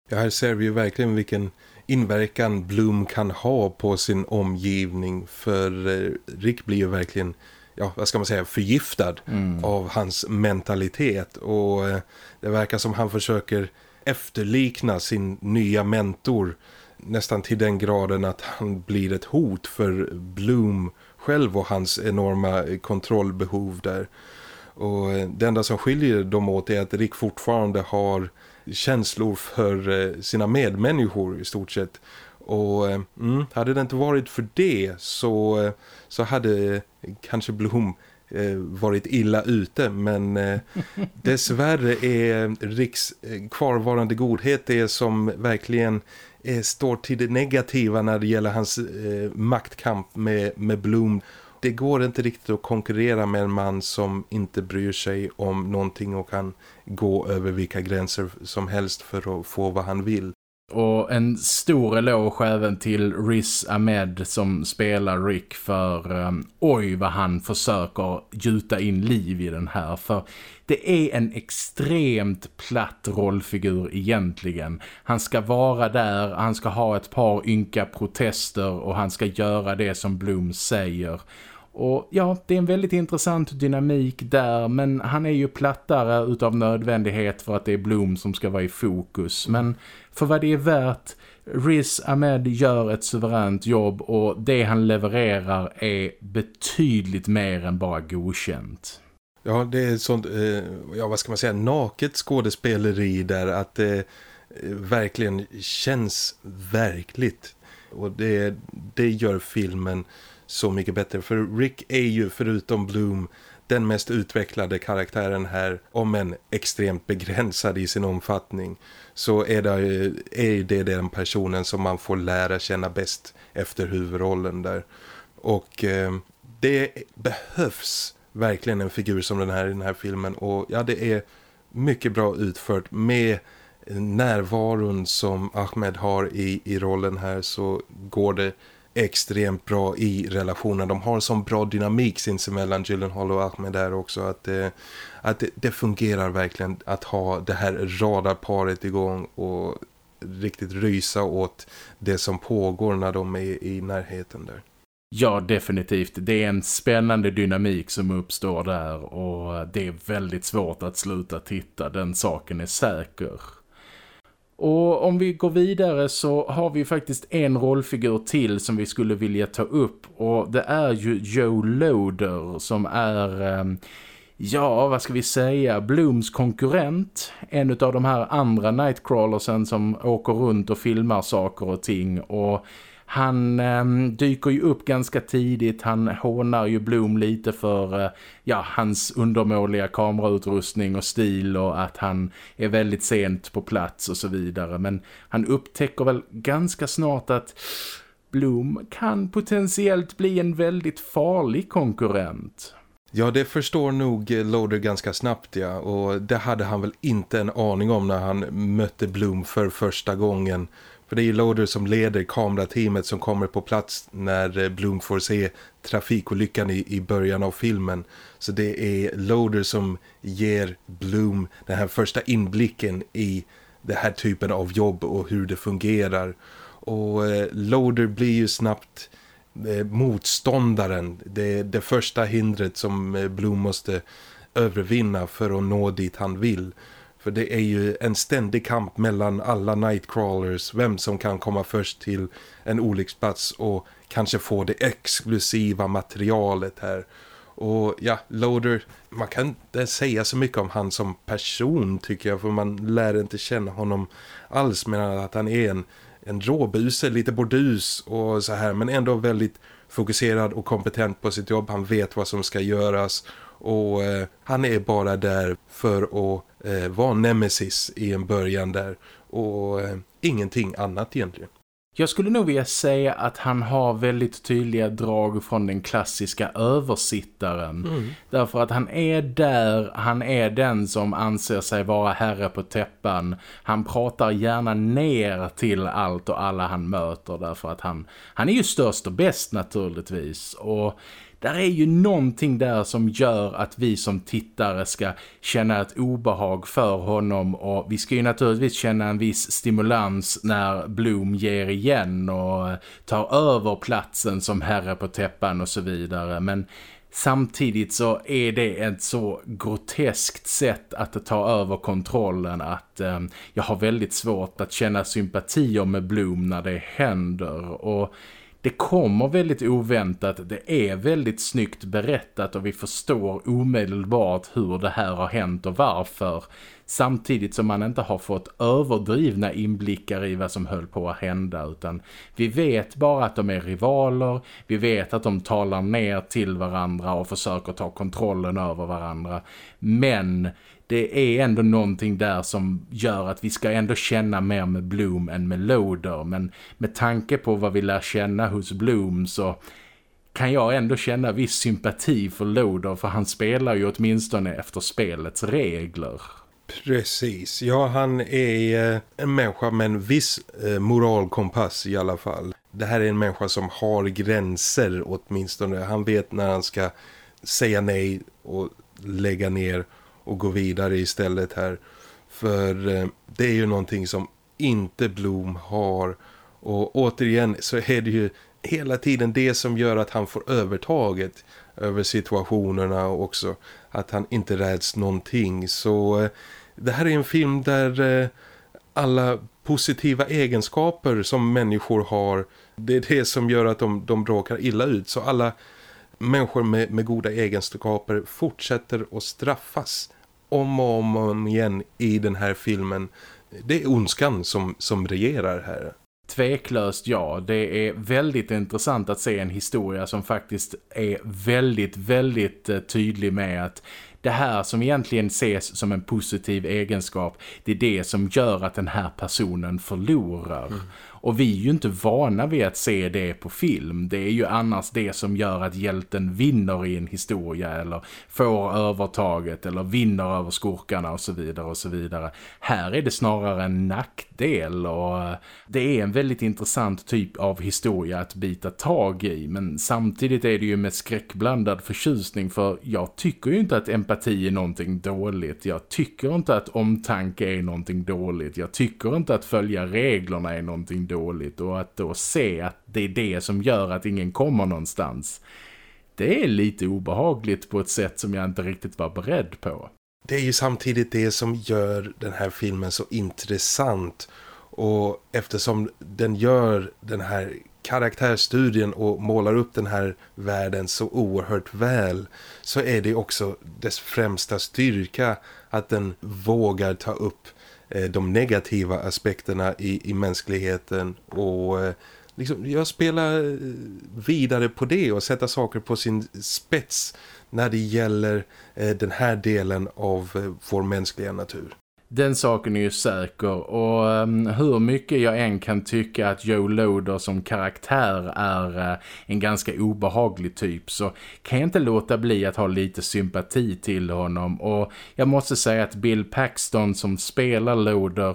Ja, här ser vi ju verkligen vilken inverkan Bloom kan ha på sin omgivning. För eh, Rick blir ju verkligen, ja vad ska man säga, förgiftad mm. av hans mentalitet. Och eh, det verkar som han försöker efterlikna sin nya mentor nästan till den graden att han blir ett hot för Bloom själv och hans enorma kontrollbehov där. Och eh, det enda som skiljer dem åt är att Rick fortfarande har känslor för eh, sina medmänniskor i stort sett. Och eh, mm, hade det inte varit för det så, så hade kanske Bloom varit illa ute men dessvärre är Ricks kvarvarande godhet det som verkligen eh, står till det negativa när det gäller hans eh, maktkamp med, med Bloom. Det går inte riktigt att konkurrera med en man som inte bryr sig om någonting och kan gå över vilka gränser som helst för att få vad han vill. Och en stor eloge även till Riz Ahmed som spelar Rick för um, oj vad han försöker gjuta in liv i den här. För det är en extremt platt rollfigur egentligen. Han ska vara där, han ska ha ett par ynka protester och han ska göra det som Bloom säger. Och ja, det är en väldigt intressant dynamik där men han är ju plattare utav nödvändighet för att det är Bloom som ska vara i fokus. Men för vad det är värt, Riz Ahmed gör ett suveränt jobb och det han levererar är betydligt mer än bara godkänt. Ja, det är sånt, eh, ja vad ska man säga, naket skådespeleri där att det eh, verkligen känns verkligt. Och det, det gör filmen så mycket bättre. För Rick är ju förutom Bloom den mest utvecklade karaktären här om en extremt begränsad i sin omfattning så är det, är det den personen som man får lära känna bäst efter huvudrollen där. Och eh, det behövs verkligen en figur som den här i den här filmen och ja det är mycket bra utfört med närvaron som Ahmed har i, i rollen här så går det extremt bra i relationen. De har sån bra dynamik sinsemellan Gyllenhaal och Ahmed där också att, eh, att det, det, fungerar verkligen att ha det här radarparet igång och riktigt rysa åt det som pågår när de är i närheten där. Ja, definitivt. Det är en spännande dynamik som uppstår där och det är väldigt svårt att sluta titta. Den saken är säker. Och om vi går vidare så har vi faktiskt en rollfigur till som vi skulle vilja ta upp och det är ju Joe Loader som är, eh, ja vad ska vi säga, Blooms konkurrent. En av de här andra Nightcrawlersen som åker runt och filmar saker och ting och han eh, dyker ju upp ganska tidigt. Han hånar ju Bloom lite för eh, ja, hans undermåliga kamerautrustning och stil och att han är väldigt sent på plats och så vidare. Men han upptäcker väl ganska snart att Bloom kan potentiellt bli en väldigt farlig konkurrent. Ja, det förstår nog Loder ganska snabbt, ja. Och det hade han väl inte en aning om när han mötte Bloom för första gången. För det är ju Loader som leder kamerateamet som kommer på plats när eh, Bloom får se trafikolyckan i, i början av filmen. Så det är Loader som ger Bloom den här första inblicken i den här typen av jobb och hur det fungerar. Och eh, Loader blir ju snabbt eh, motståndaren. Det är det första hindret som eh, Bloom måste övervinna för att nå dit han vill. För det är ju en ständig kamp mellan alla Nightcrawlers. Vem som kan komma först till en olycksplats och kanske få det exklusiva materialet här. Och ja, Loader, man kan inte säga så mycket om han som person tycker jag. För man lär inte känna honom alls. medan att han är en, en råbuse, lite bordus och så här. Men ändå väldigt fokuserad och kompetent på sitt jobb. Han vet vad som ska göras. Och eh, han är bara där för att eh, vara nemesis i en början där. Och eh, ingenting annat egentligen. Jag skulle nog vilja säga att han har väldigt tydliga drag från den klassiska översittaren. Mm. Därför att han är där, han är den som anser sig vara herre på täppan. Han pratar gärna ner till allt och alla han möter därför att han, han är ju störst och bäst naturligtvis. Och där är ju någonting där som gör att vi som tittare ska känna ett obehag för honom och vi ska ju naturligtvis känna en viss stimulans när Bloom ger igen och tar över platsen som herre på täppan och så vidare. Men Samtidigt så är det ett så groteskt sätt att ta över kontrollen att eh, jag har väldigt svårt att känna sympatier med Bloom när det händer. Och det kommer väldigt oväntat, det är väldigt snyggt berättat och vi förstår omedelbart hur det här har hänt och varför. Samtidigt som man inte har fått överdrivna inblickar i vad som höll på att hända utan vi vet bara att de är rivaler, vi vet att de talar ner till varandra och försöker ta kontrollen över varandra. Men det är ändå någonting där som gör att vi ska ändå känna mer med Bloom än med Loader. Men med tanke på vad vi lär känna hos Bloom så kan jag ändå känna viss sympati för Loader för han spelar ju åtminstone efter spelets regler. Precis, ja han är eh, en människa med en viss eh, moralkompass i alla fall. Det här är en människa som har gränser åtminstone. Han vet när han ska säga nej och lägga ner och gå vidare istället här. För eh, det är ju någonting som inte Bloom har. Och återigen så är det ju hela tiden det som gör att han får övertaget över situationerna också. Att han inte räds någonting. Så eh, det här är en film där eh, alla positiva egenskaper som människor har. Det är det som gör att de, de råkar illa ut. Så alla människor med, med goda egenskaper fortsätter att straffas om och om igen i den här filmen. Det är ondskan som, som regerar här. Tveklöst ja, det är väldigt intressant att se en historia som faktiskt är väldigt, väldigt eh, tydlig med att det här som egentligen ses som en positiv egenskap, det är det som gör att den här personen förlorar. Mm. Och vi är ju inte vana vid att se det på film. Det är ju annars det som gör att hjälten vinner i en historia eller får övertaget eller vinner över skurkarna och så vidare och så vidare. Här är det snarare en nackdel och eh, det är en väldigt intressant typ av historia att bita tag i. Men samtidigt är det ju med skräckblandad förtjusning för jag tycker ju inte att empati är någonting dåligt. Jag tycker inte att omtanke är någonting dåligt. Jag tycker inte att följa reglerna är någonting dåligt. Och att då se att det är det som gör att ingen kommer någonstans. Det är lite obehagligt på ett sätt som jag inte riktigt var beredd på. Det är ju samtidigt det som gör den här filmen så intressant. Och eftersom den gör den här karaktärstudien och målar upp den här världen så oerhört väl så är det också dess främsta styrka att den vågar ta upp Eh, de negativa aspekterna i, i mänskligheten och eh, liksom, jag spelar eh, vidare på det och sätta saker på sin spets när det gäller den här delen av vår mänskliga natur. Den saken är ju säker och um, hur mycket jag än kan tycka att Joe Loder som karaktär är uh, en ganska obehaglig typ så kan jag inte låta bli att ha lite sympati till honom och jag måste säga att Bill Paxton som spelar Loder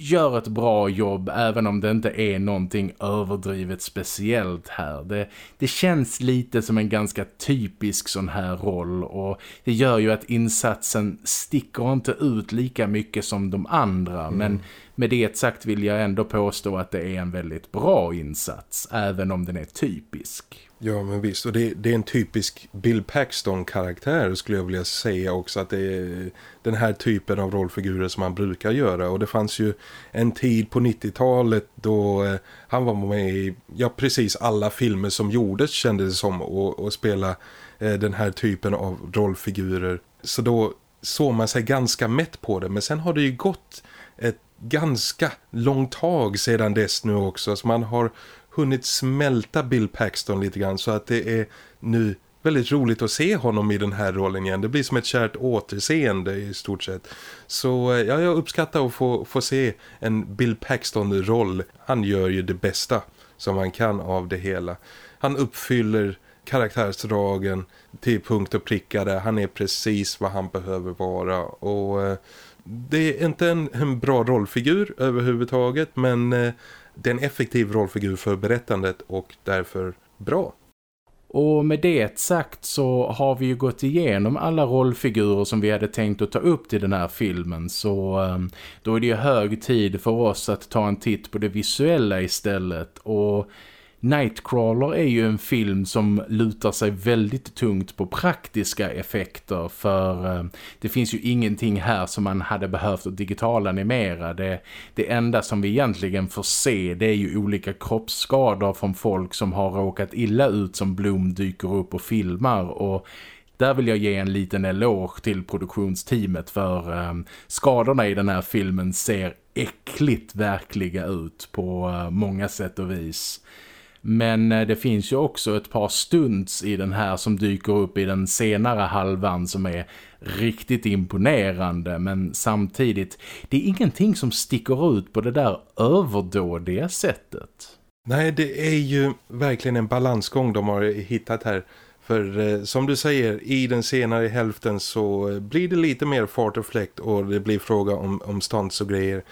gör ett bra jobb även om det inte är någonting överdrivet speciellt här. Det, det känns lite som en ganska typisk sån här roll och det gör ju att insatsen sticker inte ut lika mycket som de andra mm. men med det sagt vill jag ändå påstå att det är en väldigt bra insats även om den är typisk. Ja men visst. Och det, det, är en typisk Bill Paxton-karaktär skulle jag vilja säga också att det är den här typen av rollfigurer som han brukar göra. Och det fanns ju en tid på 90-talet då eh, han var med i ja, precis alla filmer som gjordes kändes det som och, och spela eh, den här typen av rollfigurer. Så då såg man sig ganska mätt på det. Men sen har det ju gått ett ganska långt tag sedan dess nu också. Så man har hunnit smälta Bill Paxton lite grann så att det är nu väldigt roligt att se honom i den här rollen igen. Det blir som ett kärt återseende i stort sett. Så eh, ja, jag uppskattar att få, få se en Bill Paxton-roll. Han gör ju det bästa som han kan av det hela. Han uppfyller karaktärsdragen till punkt och prickade. Han är precis vad han behöver vara och eh, det är inte en, en bra rollfigur överhuvudtaget men eh, det är en effektiv rollfigur för berättandet och därför bra. Och med det sagt så har vi ju gått igenom alla rollfigurer som vi hade tänkt att ta upp till den här filmen så ehm, då är det ju hög tid för oss att ta en titt på det visuella istället och Nightcrawler är ju en film som lutar sig väldigt tungt på praktiska effekter för eh, det finns ju ingenting här som man hade behövt att digitalanimera. Det, det enda som vi egentligen får se det är ju olika kroppsskador från folk som har råkat illa ut som Bloom dyker upp och filmar och där vill jag ge en liten eloge till produktionsteamet för eh, skadorna i den här filmen ser äckligt verkliga ut på eh, många sätt och vis. Men eh, det finns ju också ett par stunts i den här som dyker upp i den senare halvan som är riktigt imponerande men samtidigt det är ingenting som sticker ut på det där överdådiga sättet. Nej, det är ju verkligen en balansgång de har hittat här. För eh, som du säger, i den senare hälften så eh, blir det lite mer fart och fläkt och det blir fråga om, om stans och grejer.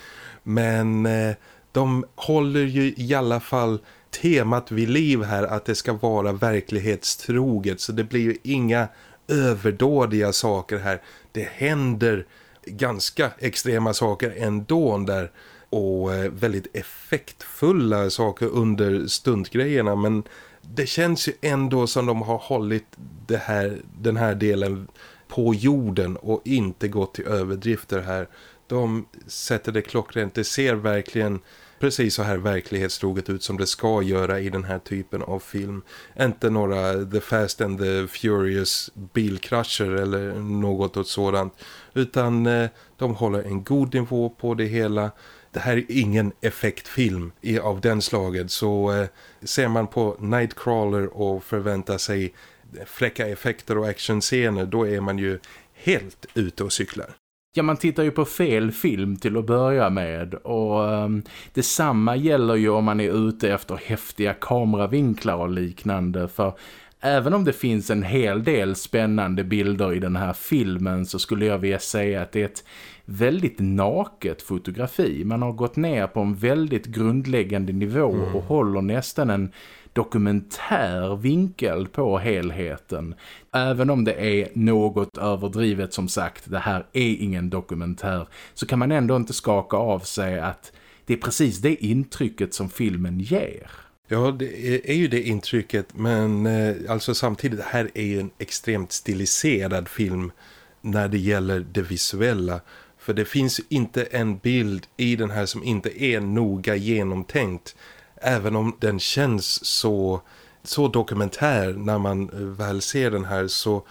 Men eh, de håller ju i alla fall temat vid liv här att det ska vara verklighetstroget så det blir ju inga överdådiga saker här. Det händer ganska extrema saker ändå där och eh, väldigt effektfulla saker under stuntgrejerna men det känns ju ändå som de har hållit det här, den här delen på jorden och inte gått till överdrifter här. De sätter det klockrent, det ser verkligen precis så här verklighetstroget ut som det ska göra i den här typen av film. Inte några The Fast and the Furious bilkrascher eller något åt sådant. Utan eh, de håller en god nivå på det hela. Det här är ingen effektfilm av den slaget så eh, ser man på Nightcrawler och förväntar sig fräcka effekter och actionscener då är man ju helt ute och cyklar. Ja, man tittar ju på fel film till att börja med och um, detsamma gäller ju om man är ute efter häftiga kameravinklar och liknande för även om det finns en hel del spännande bilder i den här filmen så skulle jag vilja säga att det är ett väldigt naket fotografi. Man har gått ner på en väldigt grundläggande nivå mm. och håller nästan en dokumentär vinkel på helheten. Även om det är något överdrivet som sagt, det här är ingen dokumentär, så kan man ändå inte skaka av sig att det är precis det intrycket som filmen ger. Ja, det är ju det intrycket, men eh, alltså samtidigt, det här är ju en extremt stiliserad film när det gäller det visuella. För det finns inte en bild i den här som inte är noga genomtänkt även om den känns så, så dokumentär när man eh, väl ser den här så,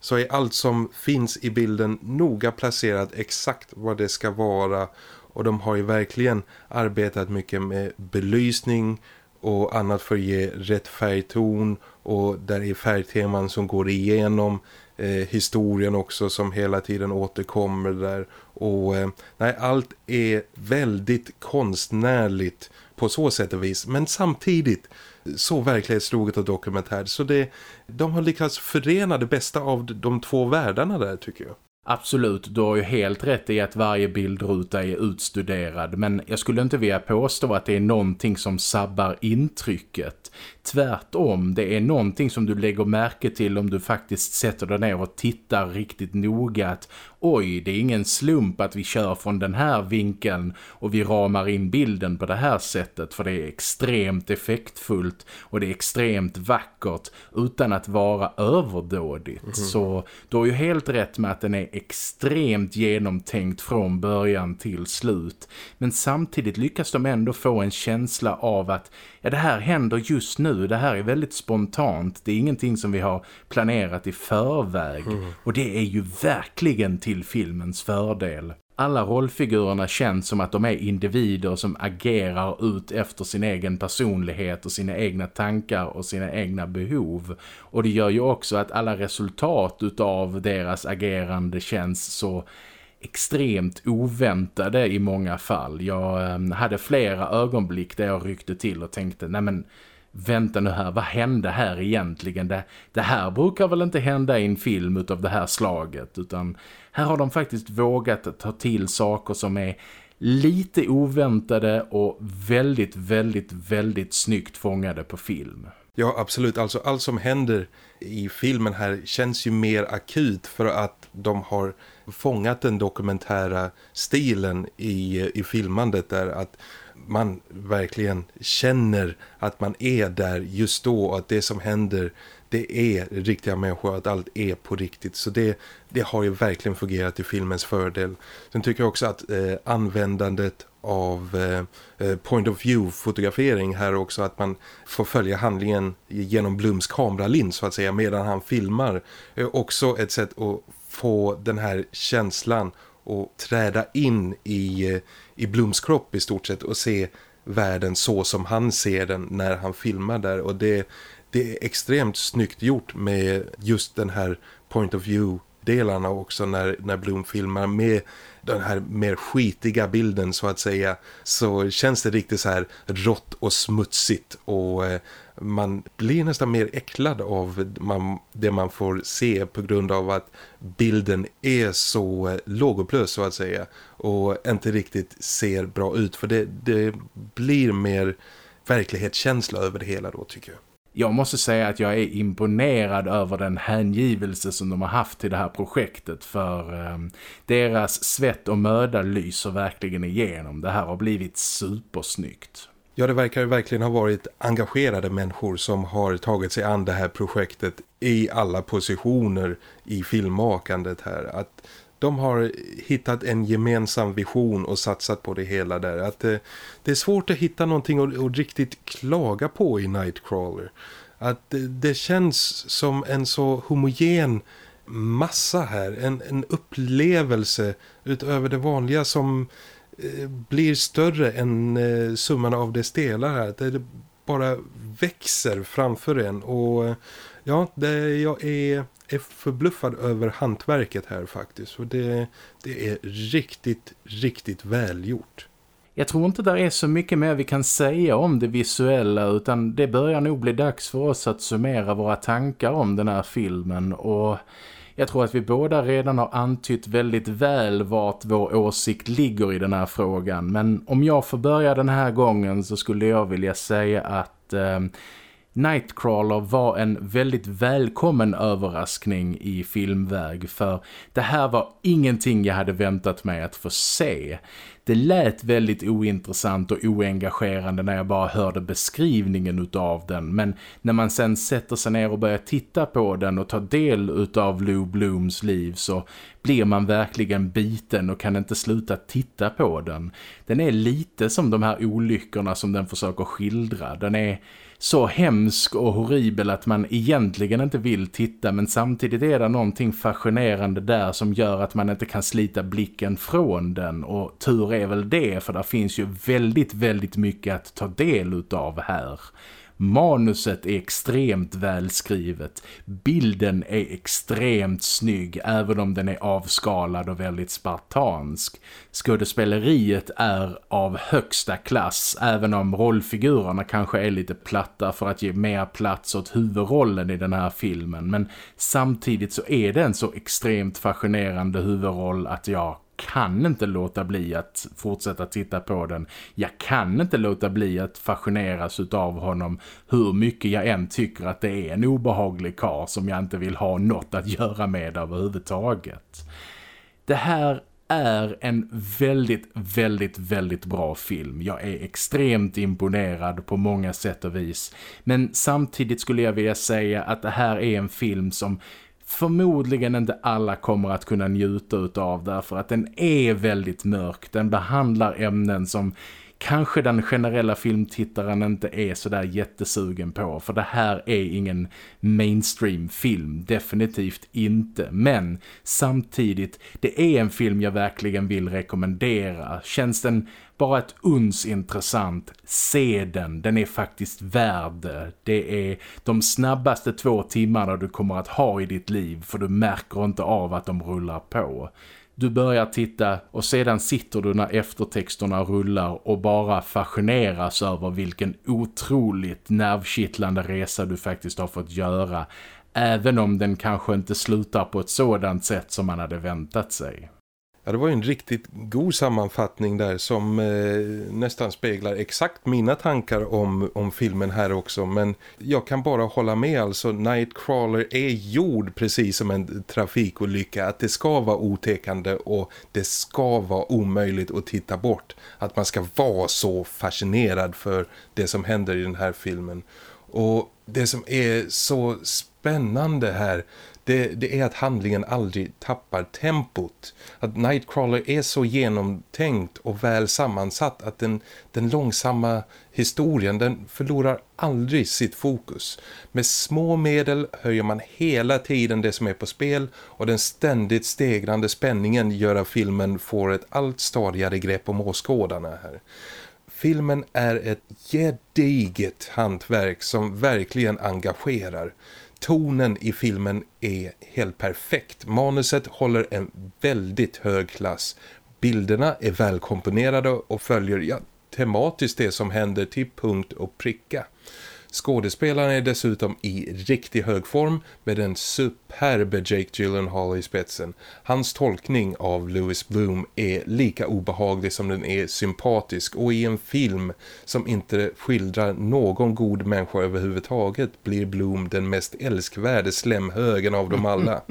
så är allt som finns i bilden noga placerat exakt vad det ska vara. Och de har ju verkligen arbetat mycket med belysning och annat för att ge rätt färgton. Och där är färgteman som går igenom eh, historien också som hela tiden återkommer där. Och eh, nej, allt är väldigt konstnärligt på så sätt och vis. Men samtidigt så verklighetstroget och dokumentärt. Så det, de har lyckats förena det bästa av de två världarna där tycker jag. Absolut, du har ju helt rätt i att varje bildruta är utstuderad men jag skulle inte vilja påstå att det är någonting som sabbar intrycket. Tvärtom, det är någonting som du lägger märke till om du faktiskt sätter dig ner och tittar riktigt noga att oj, det är ingen slump att vi kör från den här vinkeln och vi ramar in bilden på det här sättet för det är extremt effektfullt och det är extremt vackert utan att vara överdådigt. Mm. Så du har ju helt rätt med att den är extremt genomtänkt från början till slut. Men samtidigt lyckas de ändå få en känsla av att ja, det här händer just nu. Det här är väldigt spontant. Det är ingenting som vi har planerat i förväg. Mm. Och det är ju verkligen till filmens fördel. Alla rollfigurerna känns som att de är individer som agerar ut efter sin egen personlighet och sina egna tankar och sina egna behov. Och det gör ju också att alla resultat utav deras agerande känns så extremt oväntade i många fall. Jag ehm, hade flera ögonblick där jag ryckte till och tänkte, nej men vänta nu här, vad hände här egentligen? Det, det här brukar väl inte hända i en film av det här slaget utan här har de faktiskt vågat ta till saker som är lite oväntade och väldigt, väldigt, väldigt snyggt fångade på film. Ja, absolut. Alltså allt som händer i filmen här känns ju mer akut för att de har fångat den dokumentära stilen i, i filmandet där att man verkligen känner att man är där just då och att det som händer det är riktiga människor, att allt är på riktigt. Så det, det har ju verkligen fungerat i filmens fördel. Sen tycker jag också att eh, användandet av eh, eh point of view fotografering här också att man får följa handlingen genom Blums kameralins så att säga medan han filmar är också ett sätt att få den här känslan och träda in i, eh, i Blooms kropp i stort sett och se världen så som han ser den när han filmar där. Och det, det är extremt snyggt gjort med just den här point of view delarna också när, när Bloom filmar med den här mer skitiga bilden så att säga. Så känns det riktigt så här rått och smutsigt och eh, man blir nästan mer äcklad av man, det man får se på grund av att bilden är så eh, lågupplös så att säga och inte riktigt ser bra ut för det, det blir mer verklighetskänsla över det hela då tycker jag jag måste säga att jag är imponerad över den hängivelse som de har haft till det här projektet för eh, deras svett och möda lyser verkligen igenom. Det här har blivit supersnyggt. Ja, det verkar verkligen ha varit engagerade människor som har tagit sig an det här projektet i alla positioner i filmmakandet här. Att de har hittat en gemensam vision och satsat på det hela där. Att det, det är svårt att hitta någonting att, att riktigt klaga på i Nightcrawler. Att det, det, känns som en så homogen massa här. En, en upplevelse utöver det vanliga som Eh, blir större än eh, summan av dess delar här. Det, bara växer framför en och eh, ja, det, jag är, är förbluffad över hantverket här faktiskt och det, det är riktigt, riktigt välgjort. Jag tror inte där är så mycket mer vi kan säga om det visuella utan det börjar nog bli dags för oss att summera våra tankar om den här filmen och jag tror att vi båda redan har antytt väldigt väl vart vår åsikt ligger i den här frågan. Men om jag får börja den här gången så skulle jag vilja säga att eh, Nightcrawler var en väldigt välkommen överraskning i filmväg för det här var ingenting jag hade väntat mig att få se. Det lät väldigt ointressant och oengagerande när jag bara hörde beskrivningen utav den men när man sen sätter sig ner och börjar titta på den och ta del utav Lou Blooms liv så blir man verkligen biten och kan inte sluta titta på den. Den är lite som de här olyckorna som den försöker skildra. Den är så hemsk och horribel att man egentligen inte vill titta men samtidigt är det någonting fascinerande där som gör att man inte kan slita blicken från den och tur är väl det för det finns ju väldigt väldigt mycket att ta del utav här. Manuset är extremt välskrivet. Bilden är extremt snygg även om den är avskalad och väldigt spartansk. Skådespeleriet är av högsta klass även om rollfigurerna kanske är lite platta för att ge mer plats åt huvudrollen i den här filmen. Men samtidigt så är det en så extremt fascinerande huvudroll att jag kan inte låta bli att fortsätta titta på den. Jag kan inte låta bli att fascineras av honom hur mycket jag än tycker att det är en obehaglig kar som jag inte vill ha något att göra med överhuvudtaget. Det här är en väldigt, väldigt, väldigt bra film. Jag är extremt imponerad på många sätt och vis. Men samtidigt skulle jag vilja säga att det här är en film som förmodligen inte alla kommer att kunna njuta av därför att den är väldigt mörk. Den behandlar ämnen som kanske den generella filmtittaren inte är så där jättesugen på för det här är ingen mainstream film, definitivt inte men samtidigt det är en film jag verkligen vill rekommendera känns den bara ett uns intressant. Se den, den är faktiskt värd det. Det är de snabbaste två timmarna du kommer att ha i ditt liv för du märker inte av att de rullar på. Du börjar titta och sedan sitter du när eftertexterna rullar och bara fascineras över vilken otroligt nervkittlande resa du faktiskt har fått göra. Även om den kanske inte slutar på ett sådant sätt som man hade väntat sig. Ja, det var ju en riktigt god sammanfattning där som eh, nästan speglar exakt mina tankar om, om filmen här också. Men jag kan bara hålla med alltså, Nightcrawler är gjord precis som en trafikolycka. Att det ska vara otäckande och det ska vara omöjligt att titta bort. Att man ska vara så fascinerad för det som händer i den här filmen. Och det som är så spännande här det, det, är att handlingen aldrig tappar tempot. Att Nightcrawler är så genomtänkt och väl sammansatt att den, den långsamma historien den förlorar aldrig sitt fokus. Med små medel höjer man hela tiden det som är på spel och den ständigt stegrande spänningen gör att filmen får ett allt stadigare grepp om åskådarna här. Filmen är ett gediget hantverk som verkligen engagerar. Tonen i filmen är helt perfekt. Manuset håller en väldigt hög klass. Bilderna är välkomponerade och följer ja, tematiskt det som händer till punkt och pricka. Skådespelaren är dessutom i riktigt hög form med den superbe Jake Gyllenhaal i spetsen. Hans tolkning av Louis Bloom är lika obehaglig som den är sympatisk och i en film som inte skildrar någon god människa överhuvudtaget blir Bloom den mest älskvärde slemhögen av dem alla.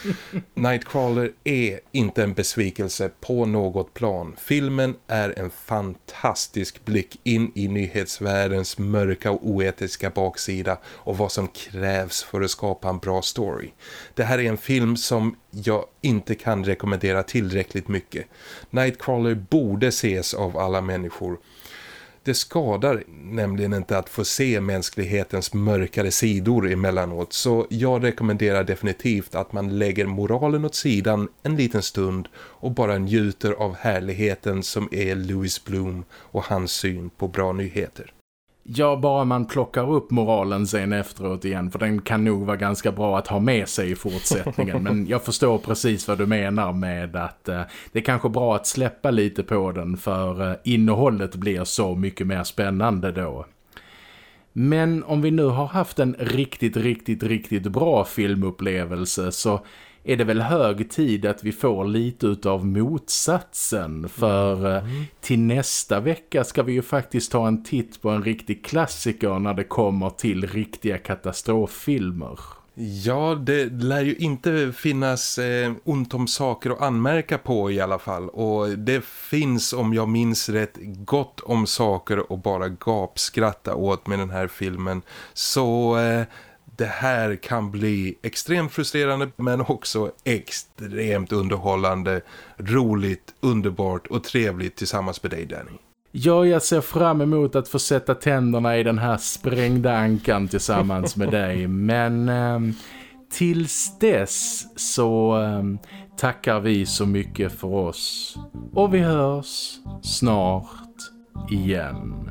Nightcrawler är inte en besvikelse på något plan. Filmen är en fantastisk blick in i nyhetsvärldens mörka och oetiska politiska baksida och vad som krävs för att skapa en bra story. Det här är en film som jag inte kan rekommendera tillräckligt mycket. Nightcrawler borde ses av alla människor. Det skadar nämligen inte att få se mänsklighetens mörkare sidor emellanåt så jag rekommenderar definitivt att man lägger moralen åt sidan en liten stund och bara njuter av härligheten som är Louis Bloom och hans syn på bra nyheter. Ja, bara man plockar upp moralen sen efteråt igen för den kan nog vara ganska bra att ha med sig i fortsättningen. Men jag förstår precis vad du menar med att eh, det är kanske bra att släppa lite på den för eh, innehållet blir så mycket mer spännande då. Men om vi nu har haft en riktigt, riktigt, riktigt bra filmupplevelse så är det väl hög tid att vi får lite av motsatsen för mm. till nästa vecka ska vi ju faktiskt ta en titt på en riktig klassiker när det kommer till riktiga katastroffilmer. Ja, det lär ju inte finnas eh, ont om saker att anmärka på i alla fall. Och det finns, om jag minns rätt, gott om saker att bara gapskratta åt med den här filmen. Så eh, det här kan bli extremt frustrerande men också extremt underhållande, roligt, underbart och trevligt tillsammans med dig Danny. Ja, jag ser fram emot att få sätta tänderna i den här sprängda ankan tillsammans med dig. Men eh, tills dess så eh, tackar vi så mycket för oss. Och vi hörs snart igen.